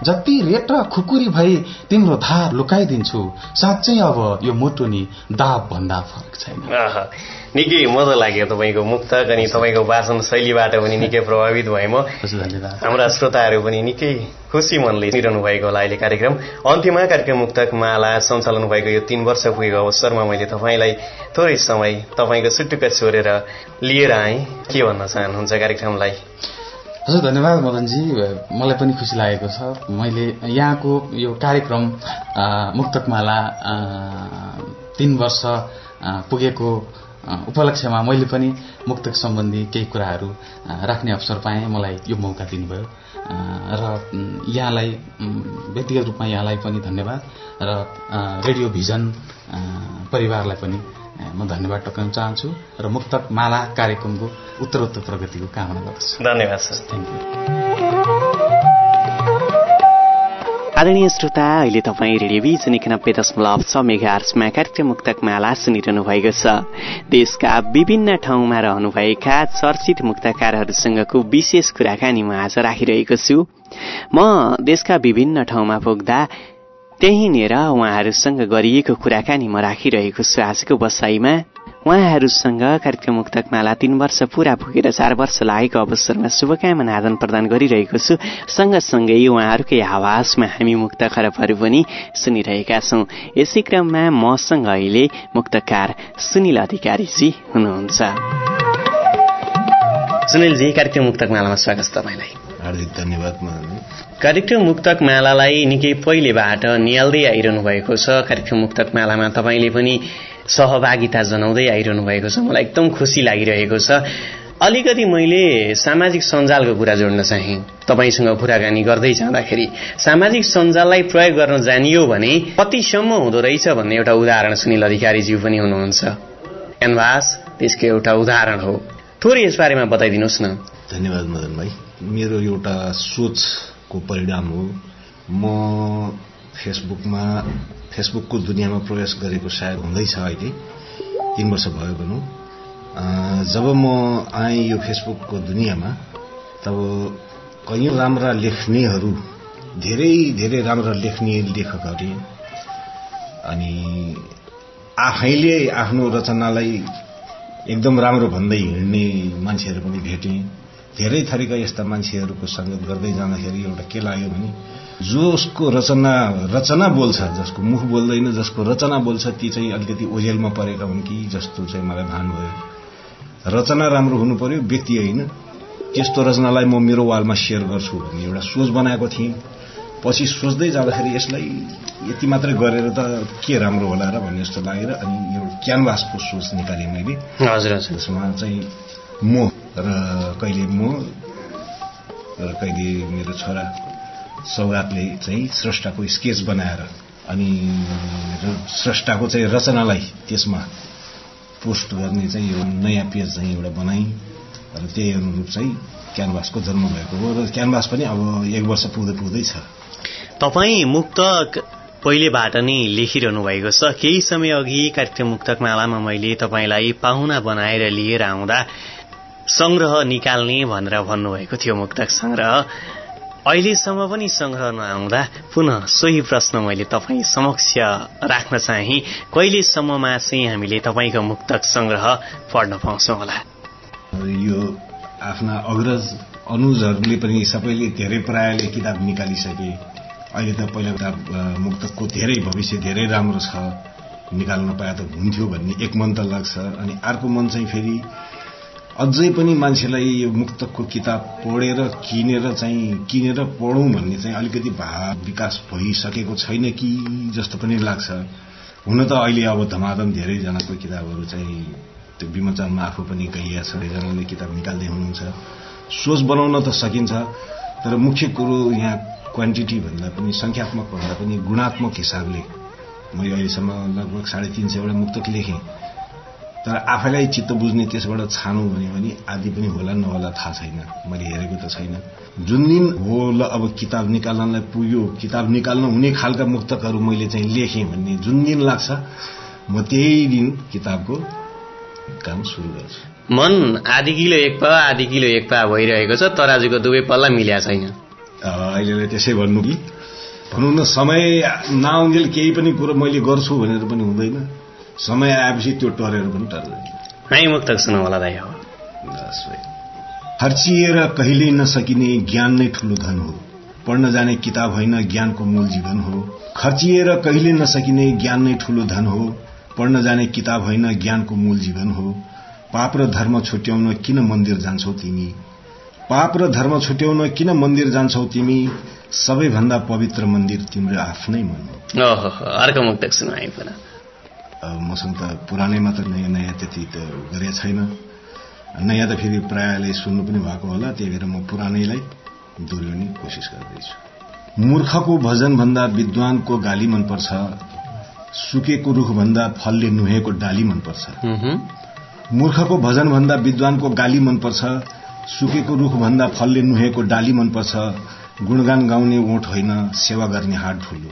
जति रेट खुकुरी भई तिम्रो धार लुकाइदिन्छु साँच्चै अब यो मुटुनी दाब भन्दा फरक छैन। निकै मजा लाग्यो तपाईँको मुक्तक अनि तपाईँको वाचन शैलीबाट पनि निकै प्रभावित भएँ म। धन्यवाद। हाम्रा श्रोताहरू पनि निकै खुसी मनले सुनिरहनु भएको होला अहिले कार्यक्रम। अन्त्यमा कार्यक्रम मुक्तक माला सञ्चालन भएको यो तीन वर्ष पुगेको अवसरमा मैले तपाईँलाई थोरै समय तपाईँको सुटुक्क छोडेर लिएर आएँ। के भन्न चाहनुहुन्छ कार्यक्रमलाई? हजुर धन्यवाद मदनजी। मलाई पनि खुसी लागेको छ। मैले यहाँको यो कार्यक्रम मुक्तकमाला तीन वर्ष पुगेको उपलक्ष्यमा मैले पनि मुक्तक सम्बन्धी केही कुराहरू राख्ने अवसर पाएँ। मलाई यो मौका दिनुभयो। र यहाँलाई व्यक्तिगत रूपमा यहाँलाई पनि धन्यवाद र रेडियो भिजन परिवारलाई पनि म धन्यवाद टक्राउन चाहन्छु र मुक्तक माला कार्यक्रमको उत्तरोत्तर प्रगतिको कामना गर्दछु। धन्यवाद सर। थ्याङ्क यू आदरणीय श्रोता अहिले तपाईँ रेडियोभिजन एकानब्बे दशमलव छ मेगा आर्समा कार्यक्रम मुक्तक माला सुनिरहनु भएको छ। देशका विभिन्न ठाउँमा रहनुभएका चर्चित मुक्तकारहरूसँगको विशेष कुराकानी म आज राखिरहेको छु। म देशका विभिन्न ठाउँमा पुग्दा त्यहीँनिर उहाँहरूसँग गरिएको कुराकानी म राखिरहेको छु आजको बसाइमा। उहाँहरूसँग कार्यक्रम मुक्तक माला तीन वर्ष पूरा पुगेर चार वर्ष लागेको अवसरमा शुभकामना आदान प्रदान गरिरहेको छु। सँगसँगै उहाँहरूकै आवाजमा हामी मुक्त खरबहरू पनि सुनिरहेका छौँ। यसै क्रममा मसँग अहिले मुक्तकार सुनिल अधिकारीजी हुनुहुन्छ। सुनिलजी कार्यक्रम मुक्तक मालामा स्वागत तपाईँलाई। हार्दिक धन्यवाद कार्यक्रम मुक्तक मालालाई निकै पहिलेबाट निहाल्दै आइरहनु भएको छ। कार्यक्रम मुक्तक मालामा तपाईँले पनि सहभागिता जनाउँदै आइरहनु भएको छ। मलाई एकदम खुसी लागिरहेको छ। अलिकति मैले सामाजिक सञ्जालको कुरा जोड्न चाहेँ। तपाईँसँग कुराकानी गर्दै जाँदाखेरि सामाजिक सञ्जाललाई प्रयोग गर्न जानियो भने कतिसम्म हुँदो रहेछ भन्ने एउटा उदाहरण सुनिल अधिकारीज्यू पनि हुनुहुन्छ। क्यानभास त्यसको एउटा उदाहरण हो। थोरै यस बारेमा बताइदिनुहोस् न। धन्यवाद मदन भाइ। मेरो एउटा सोचको परिणाम हो। म फेसबुकमा फेसबुकको दुनियाँमा प्रवेश गरेको सायद हुँदैछ अहिले। तिन वर्ष भयो भनौँ। जब म आएँ यो फेसबुकको दुनियाँमा तब कैयौँ राम्रा लेख्नेहरू धेरै धेरै राम्रा लेख्ने लेखकहरू अनि आफैले आफ्नो रचनालाई एकदम राम्रो भन्दै हिँड्ने मान्छेहरू पनि भेटेँ। धेरै थरीका यस्ता मान्छेहरूको सङ्गत गर्दै जाँदाखेरि एउटा के लाग्यो भने जसको रचना रचना बोल्छ जसको मुख बोल्दैन जसको रचना बोल्छ ती चाहिँ अलिकति ओझेलमा परेका हुन् कि जस्तो चाहिँ मलाई भान भयो। रचना राम्रो हुनु पर्यो व्यक्ति होइन। त्यस्तो रचनालाई म मेरो वालमा सेयर गर्छु भन्ने एउटा सोच बनाएको थिएँ। पछि सोच्दै जाँदाखेरि यसलाई यति मात्रै गरेर त के राम्रो होला र भन्ने जस्तो लागेर अनि यो क्यानभासको सोच निकालेँ मैले। हजुर हजुर। त्यसमा चाहिँ म र कहिले म र कहिले मेरो छोरा सौगातले चाहिँ स्रष्टाको स्केच बनाएर अनि स्रष्टाको चाहिँ रचनालाई त्यसमा पोस्ट गर्ने चाहिँ यो नयाँ पेज चाहिँ एउटा बनाएँ र त्यही अनुरूप चाहिँ क्यानभासको जन्म भएको हो र क्यानभास पनि अब एक वर्ष पुग्दै पुग्दैछ तपाईँ मुक्तक पहिलेबाट नै लेखिरहनु भएको छ। केही समय अघि कार्यक्रम मुक्तक मालामा मैले तपाईँलाई पाहुना बनाएर लिएर आउँदा संग्रह निकाल्ने भनेर भन्नुभएको थियो मुक्तक संग्रह अहिलेसम्म पनि संग्रह नआउँदा पुनः सोही प्रश्न मैले तपाईँ समक्ष राख्न चाहे। कहिलेसम्ममा चाहिँ हामीले तपाईँको मुक्तक संग्रह पढ्न पाउँछौँ होला? यो आफ्ना अग्रज अनुजहरूले पनि सबैले धेरै प्रायले किताब निकालिसके। अहिले त पहिला किताब मुक्तकको धेरै भविष्य धेरै राम्रो छ। निकाल्न पाए त हुन्थ्यो भन्ने एक मन त लाग्छ। अनि अर्को मन चाहिँ फेरि अझै पनि मान्छेलाई यो मुक्तकको किताब पढेर किनेर चाहिँ किनेर पढौँ भन्ने चाहिँ अलिकति भाव विकास भइसकेको छैन कि जस्तो पनि लाग्छ। हुन त अहिले अब धमाधम धेरैजनाको किताबहरू चाहिँ त्यो विमोचनमा आफू पनि गइया छ धेरैजनाले किताब निकाल्दै हुनुहुन्छ। सोच बनाउन त सकिन्छ तर मुख्य कुरो यहाँ क्वान्टिटी भन्दा पनि सङ्ख्यात्मक भन्दा पनि गुणात्मक हिसाबले। मैले अहिलेसम्म लगभग साढे तिन सयवटा मुक्तक लेखेँ। तर आफैलाई चित्त बुझ्ने त्यसबाट छानु भन्यो भने आदि पनि होला नहोला थाहा छैन। मैले हेरेको त छैन। जुन दिन हो ल अब किताब निकाल्नलाई पुग्यो किताब निकाल्न हुने खालका मुक्तकहरू मैले चाहिँ लेखेँ भन्ने जुन दिन लाग्छ म त्यही दिन किताबको काम सुरु गर्छु। मन आधी किलो एक पा आधी किलो एक पा भइरहेको छ तराजुको दुवै पल्ला मिल्या छैन। अहिले त्यसै भन्नु कि? भनौँ न समय नआउन्जेल केही पनि कुरो मैले गर्छु भनेर पनि हुँदैन। समय आएपछि त्यो टरेर पनि टर्दैन। मुक्तक दाइ हो। खर्चिएर कहिल्यै नसकिने ज्ञान नै ठूलो धन हो। पढ्न जाने किताब होइन ज्ञानको मूल जीवन हो। खर्चिएर कहिले नसकिने ज्ञान नै ठूलो धन हो। पढ्न जाने किताब होइन ज्ञानको मूल जीवन हो। पाप र धर्म छुट्याउन किन मन्दिर जान्छौ तिमी? पाप र धर्म छुट्याउन किन मन्दिर जान्छौ तिमी? सबैभन्दा पवित्र मन्दिर तिम्रो आफ्नै मन हो। मसँग त पुरानै मात्र नयाँ नयाँ त्यति त गरेको छैन। नयाँ त फेरि प्रायले सुन्नु पनि भएको होला त्यही भएर म पुरानैलाई दोहोऱ्याउने कोसिस गर्दैछु। मूर्खको भजन भन्दा विद्वानको गाली मनपर्छ सुकेको रुखभन्दा फलले नुहेको डाली मनपर्छ। मूर्खको भजन भन्दा विद्वानको गाली मनपर्छ सुकेको रुखभन्दा फलले नुहेको डाली मनपर्छ गुणगान गाउने ओठ होइन सेवा गर्ने हात ठुलो।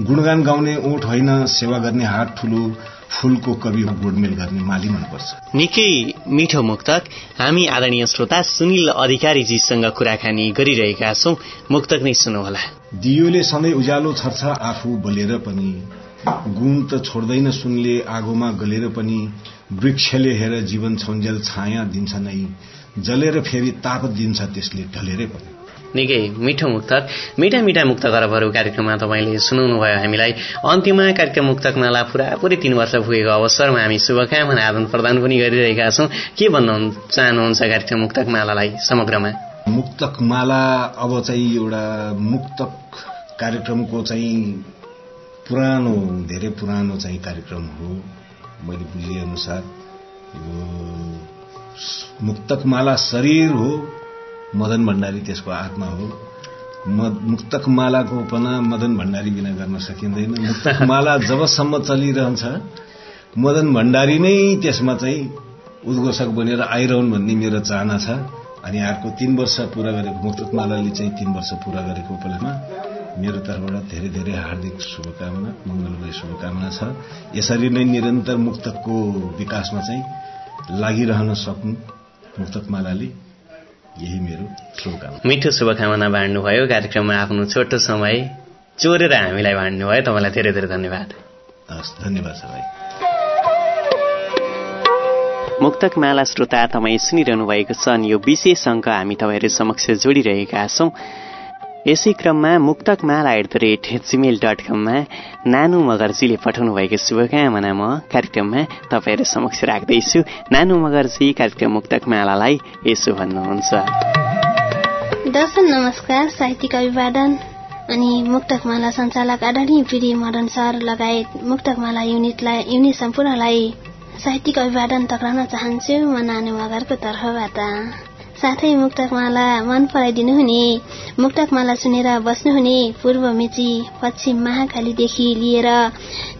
गुणगान गाउने ओठ होइन सेवा गर्ने हात ठुलो फूलको कवि गोडमेल गर्ने माली मनपर्छ। निकै मिठो मुक्तक। हामी आदरणीय श्रोता सुनिल अधिकारीजीसँग कुराकानी गरिरहेका छौं। मुक्तक नै सुनौ होला दियोले सधैँ उज्यालो छर्छ आफू बलेर पनि। गुण त छोड्दैन सुनले आगोमा गलेर पनि। वृक्षले हेर जीवन छौन्जेल छाया दिन्छ नै। जलेर फेरि ताप दिन्छ त्यसले ढलेरै पनि। निकै मिठो मुक्तक मिठा मिठा मुक्त गरबहरू कार्यक्रममा तपाईँले सुनाउनु भयो हामीलाई। अन्त्यमा कार्यक्रम मुक्तक माला पुरापुरी तीन वर्ष पुगेको अवसरमा हामी शुभकामना आदान प्रदान पनि गरिरहेका छौं। के भन्नु चाहनुहुन्छ कार्यक्रम मुक्तक मालालाई समग्रमा? मुक्तक माला अब चाहिँ एउटा मुक्तक कार्यक्रमको चाहिँ पुरानो धेरै पुरानो चाहिँ कार्यक्रम हो। मैले बुझे अनुसार यो मुक्तक माला शरीर हो। मदन भण्डारी त्यसको आत्मा हो। म- मुक्तक उपना मदन भण्डारी बिना गर्न सकिँदैन। मुक्तक माला जबसम्म चलिरहन्छ मदन भण्डारी नै त्यसमा चाहिँ उद्घोषक बनेर आइरहन् भन्ने मेरो चाहना छ। अनि अर्को तीन वर्ष पूरा गरेको मुक्तक मालाले चाहिँ तीन वर्ष पूरा गरेको उपलक्ष्यमा मेरो तर्फबाट धेरै धेरै हार्दिक शुभकामना मङ्गलमय शुभकामना छ। यसरी नै निरन्तर मुक्तकको विकासमा चाहिँ लागिरहन सक्नु मुक्तक मालाले यही मेरो शुभकामना मिठो शुभकामना बाँड्नुभयो। कार्यक्रममा आफ्नो छोटो समय चोरेर हामीलाई बाँड्नुभयो। तपाईँलाई धेरै धेरै धन्यवाद। हस् धन्यवाद सबै। मुक्तक माला श्रोता तपाईँ सुनिरहनु भएको छ अनि यो विशेष अङ्क हामी तपाईँहरू समक्ष जोडिरहेका छौँ। यसै क्रममा Muktak Mala at the rate Gmail dot कममा नानु मगर्जीले पठाउनु भएको शुभकामना म कार्यक्रममा तपाईँहरू समक्ष राख्दैछु। नानु मगर्जी कार्यक्रम मुक्तक मालालाई यसो भन्नुहुन्छ। दर्शन नमस्कार साहित्यिक अभिवादन अनि मुक्तकमाला सञ्चालक आदरणीय पिडी मदन सर लगायत मुक्तकमाला युनिटलाई युनिट सम्पूर्णलाई साहित्यिक अभिवादन टक्राउन चाहन्छु। म नानु मगरको तर्फबाट। साथै मुक्तकमाला मन पराइदिनु हुने मुक्तकमाला सुनेर बस्नुहुने पूर्व मेची पश्चिम महाकालीदेखि लिएर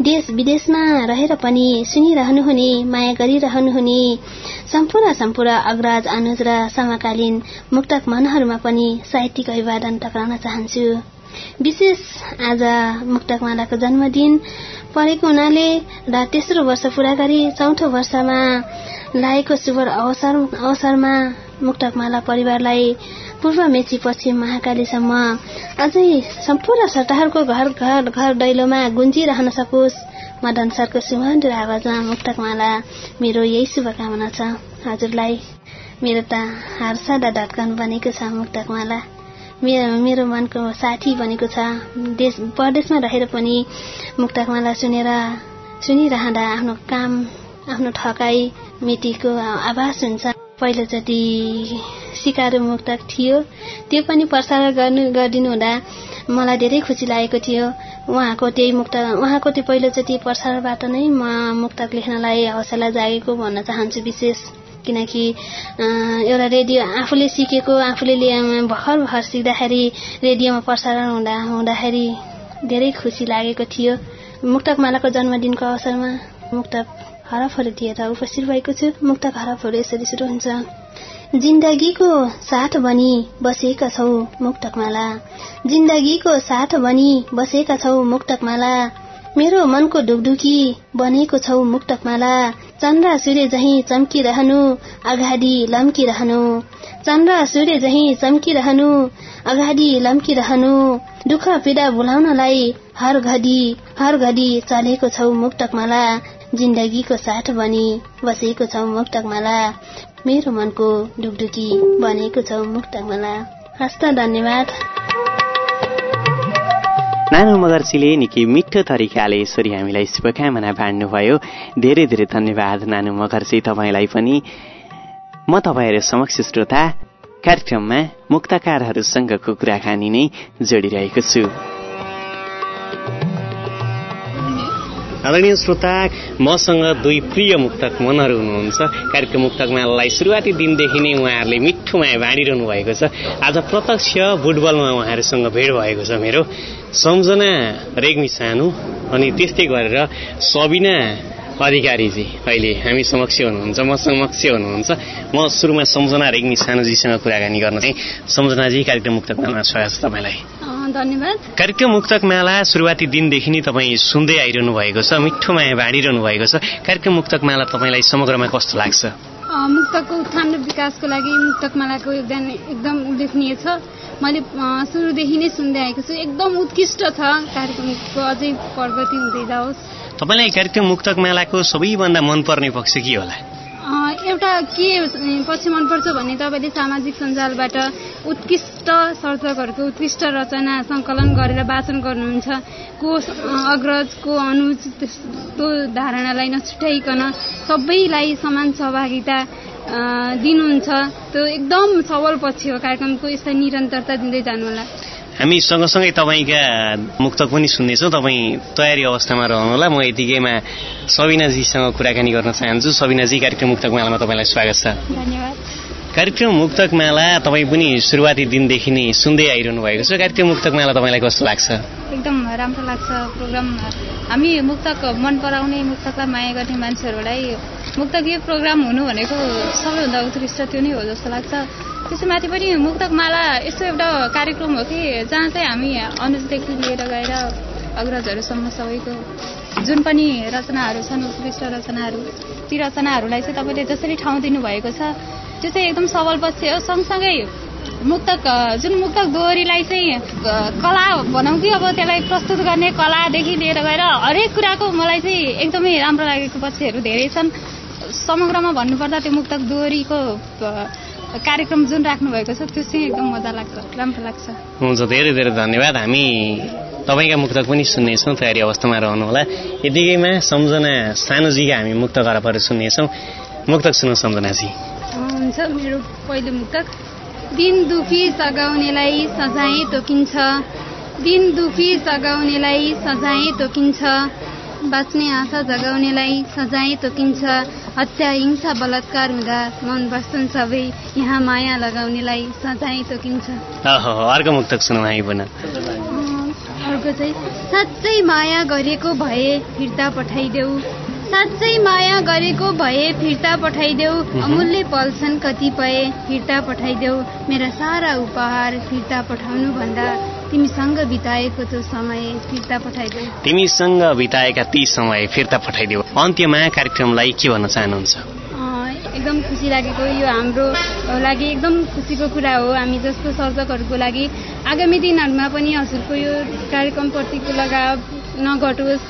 देश विदेशमा रहेर पनि सुनिरहनुहुने माया गरिरहनुहुने सम्पूर्ण सम्पूर्ण अग्रज अनुज र समकालीन मुक्तक मनहरूमा पनि साहित्यिक अभिवादन टक्राउन चाहन्छु। विशेष आज मुक्तकमालाको जन्मदिन परेको हुनाले र तेस्रो वर्ष पूरा गरी चौथो वर्षमा लागेको अवसर अवसरमा मुक्तकमाला परिवारलाई पूर्व मेची पश्चिम महाकालीसम्म अझै सम्पूर्ण श्रोताहरूको घर घर घर दैलोमा गुन्जिरहन सकोस्। मदन सरको सुमधुर आवाजमा मुक्तकमाला मेरो यही शुभकामना छ। हजुरलाई मेरो त हारसादा ढटकन बनेको छ मुक्तकमाला। मेरो मेरो मनको साथी बनेको छ। देश परदेशमा रहेर पनि मुक्तकमाला सुनेर सुनिरहँदा आफ्नो काम आफ्नो ठकाई मिटिको आभास हुन्छ। पहिलोचोटि सिकारु मुक्तक थियो। त्यो पनि प्रसारण गर्नु गरिदिनु हुँदा मलाई धेरै खुसी लागेको थियो। उहाँको त्यही मुक्त उहाँको त्यो पहिलोचोटि प्रसारणबाट नै म मुक्तक लेख्नलाई हौसला जागेको भन्न चाहन्छु विशेष। किनकि एउटा रेडियो आफूले सिकेको आफूले भर्खर भर्खर सिक्दाखेरि रेडियोमा प्रसारण हुँदा हुँदाखेरि धेरै खुसी लागेको थियो। मुक्तकमालाको जन्मदिनको अवसरमा मुक्तक हरफहरू दिएर उपस्थित भएको छु मुक्तक हरफहरू यसरी सुरु हुन्छ जिन्दगीको साथ बनी बसेका छौ मुक्तकमाला। जिन्दगीको साथ बनी बसेका छौ मुक्तकमाला। मेरो मनको ढुकढुकी बनेको छौ मुक्तकमाला। चन्द्र सूर्य जही चम्किरहनु अगाडि लम्किरहनु। चन्द्र सूर्य जही चम्किरहनु अगाडि लम्किरहनु। दुःख पीडा भुलाउनलाई हर घडी हर घडी चलेको छौ मुक्तकमाला। जिन्दगीको साथ बनी बसेको छौ मुक्तकमाला। मेरो मनको ढुकढुकी बनेको छौ मुक्तकमाला। हस्त धन्यवाद। नानु मगर्सीले निकै मिठो तरिकाले यसरी हामीलाई शुभकामना बाँड्नुभयो। धेरै धेरै धन्यवाद नानु मगर्सी तपाईँलाई पनि। म तपाईँहरू समक्ष श्रोता कार्यक्रममा मुक्तकारहरूसँगको कुराकानी नै जोडिरहेको छु। आदरणीय श्रोता मसँग दुई प्रिय मुक्तक मनहरू हुनुहुन्छ। कार्यक्रम मुक्तकमालाई सुरुवाती दिनदेखि नै उहाँहरूले मिठो माया बाँडिरहनु भएको छ। आज प्रत्यक्ष फुटबलमा उहाँहरूसँग भेट भएको छ मेरो सम्झना रेग्मी सानो अनि त्यस्तै गरेर सबिना अधिकारीजी। अहिले हामी समक्ष हुनुहुन्छ म समक्ष हुनुहुन्छ। म सुरुमा सम्झना रेग्मी सानोजीसँग कुराकानी गर्न चाहिँ सम्झनाजी कार्यक्रम मुक्तकमालमा स्वागत छ तपाईँलाई। धन्यवाद। कार्यक्रम मुक्तक माला सुरुवाती दिनदेखि नै तपाईँ सुन्दै आइरहनु भएको छ मिठो माया बाँडिरहनु भएको छ। कार्यक्रम मुक्तक माला तपाईँलाई समग्रमा कस्तो लाग्छ? मुक्तकको उत्थान र विकासको लागि मुक्तकमालाको योगदान एकदम उल्लेखनीय छ। मैले सुरुदेखि नै सुन्दै आएको छु। एकदम उत्कृष्ट छ कार्यक्रमको अझै प्रगति हुँदै जाओस्। तपाईँलाई कार्यक्रम मुक्तक मालाको सबैभन्दा मनपर्ने पक्ष के होला? एउटा के पछि मनपर्छ भने तपाईँले सामाजिक सञ्जालबाट उत्कृष्ट सर्जकहरूको उत्कृष्ट रचना सङ्कलन गरेर वाचन गर्नुहुन्छ। को अग्रज को अनुज त्यस्तो धारणालाई नछुट्याइकन सबैलाई समान सहभागिता दिनुहुन्छ। त्यो एकदम सबल पक्ष हो कार्यक्रमको यसलाई निरन्तरता दिँदै जानु होला हामी सँगसँगै तपाईँका मुक्तक पनि सुन्नेछौँ तपाईँ तयारी अवस्थामा रहनुहोला। म यतिकैमा सबिनाजीसँग कुराकानी गर्न चाहन्छु। सबिनाजी कार्यक्रम मुक्तक मालामा तपाईँलाई स्वागत छ। धन्यवाद। कार्यक्रम मुक्तक माला तपाईँ पनि सुरुवाती दिनदेखि नै सुन्दै आइरहनु भएको छ। कार्यक्रम मुक्तक माला तपाईँलाई कस्तो लाग्छ? एकदम राम्रो लाग्छ प्रोग्राम। हामी मुक्तक मन पराउने मुक्तकलाई माया गर्ने मान्छेहरूलाई मुक्तक यो प्रोग्राम हुनु भनेको सबैभन्दा उत्कृष्ट त्यो नै हो जस्तो लाग्छ। त्यसमाथि पनि मुक्तक माला यस्तो एउटा कार्यक्रम हो कि जहाँ चाहिँ हामी अनुजदेखि लिएर गएर अग्रजहरूसम्म सबैको जुन पनि रचनाहरू छन् उत्कृष्ट रचनाहरू ती रचनाहरूलाई चाहिँ तपाईँले जसरी ठाउँ दिनुभएको छ त्यो चाहिँ एकदम सबल पक्ष हो। सँगसँगै मुक्तक जुन मुक्तक दोहोरीलाई चाहिँ कला भनौँ कि अब त्यसलाई प्रस्तुत गर्ने कलादेखि लिएर गएर हरेक कुराको मलाई चाहिँ एकदमै राम्रो लागेको पक्षहरू धेरै छन्। समग्रमा भन्नुपर्दा त्यो मुक्तक दोहोरीको कार्यक्रम जुन राख्नुभएको छ त्यो चाहिँ एकदम मजा लाग्छ राम्रो लाग्छ। हुन्छ धेरै धेरै धन्यवाद। हामी तपाईँका मुक्तक पनि सुन्नेछौँ तयारी अवस्थामा रहनुहोला। यतिकैमा सम्झना सानोजीका हामी मुक्त घरपहरू सुन्नेछौँ। मुक्तक सुनौ सम्झनाजी। हुन्छ मेरो पहिलो मुक्तक। दिन दुखी सघाउनेलाई सजाय तोकिन्छ। दिन दुखी सघाउनेलाई सजाय तोकिन्छ। बाँच्ने आशा जगाउनेलाई सजाय तोकिन्छ। हत्या हिंसा बलात्कार हुँदा मन बस्छन् सबै। यहाँ माया लगाउनेलाई सजाय तोकिन्छ। अर्को मुक्तक सुनौ अर्को चाहिँ साँच्चै माया गरेको भए फिर्ता पठाइदेऊ। साँच्चै माया गरेको भए फिर्ता पठाइदेऊ। अमूल्य पल्छन् कतिपय फिर्ता पठाइदेऊ। मेरा सारा उपहार फिर्ता पठाउनु भन्दा तिमीसँग बिताएको त्यो समय फिर्ता पठाइदेऊ। तिमीसँग बिताएका ती समय फिर्ता पठाइदेऊ। अन्त्यमा कार्यक्रमलाई के भन्न चाहनुहुन्छ? एकदम खुसी लागेको यो हाम्रो लागि एकदम खुसीको कुरा हो। हामी जस्तो सर्जकहरूको लागि आगामी दिनहरूमा पनि हजुरको यो कार्यक्रमप्रतिको लगाव नघटोस्।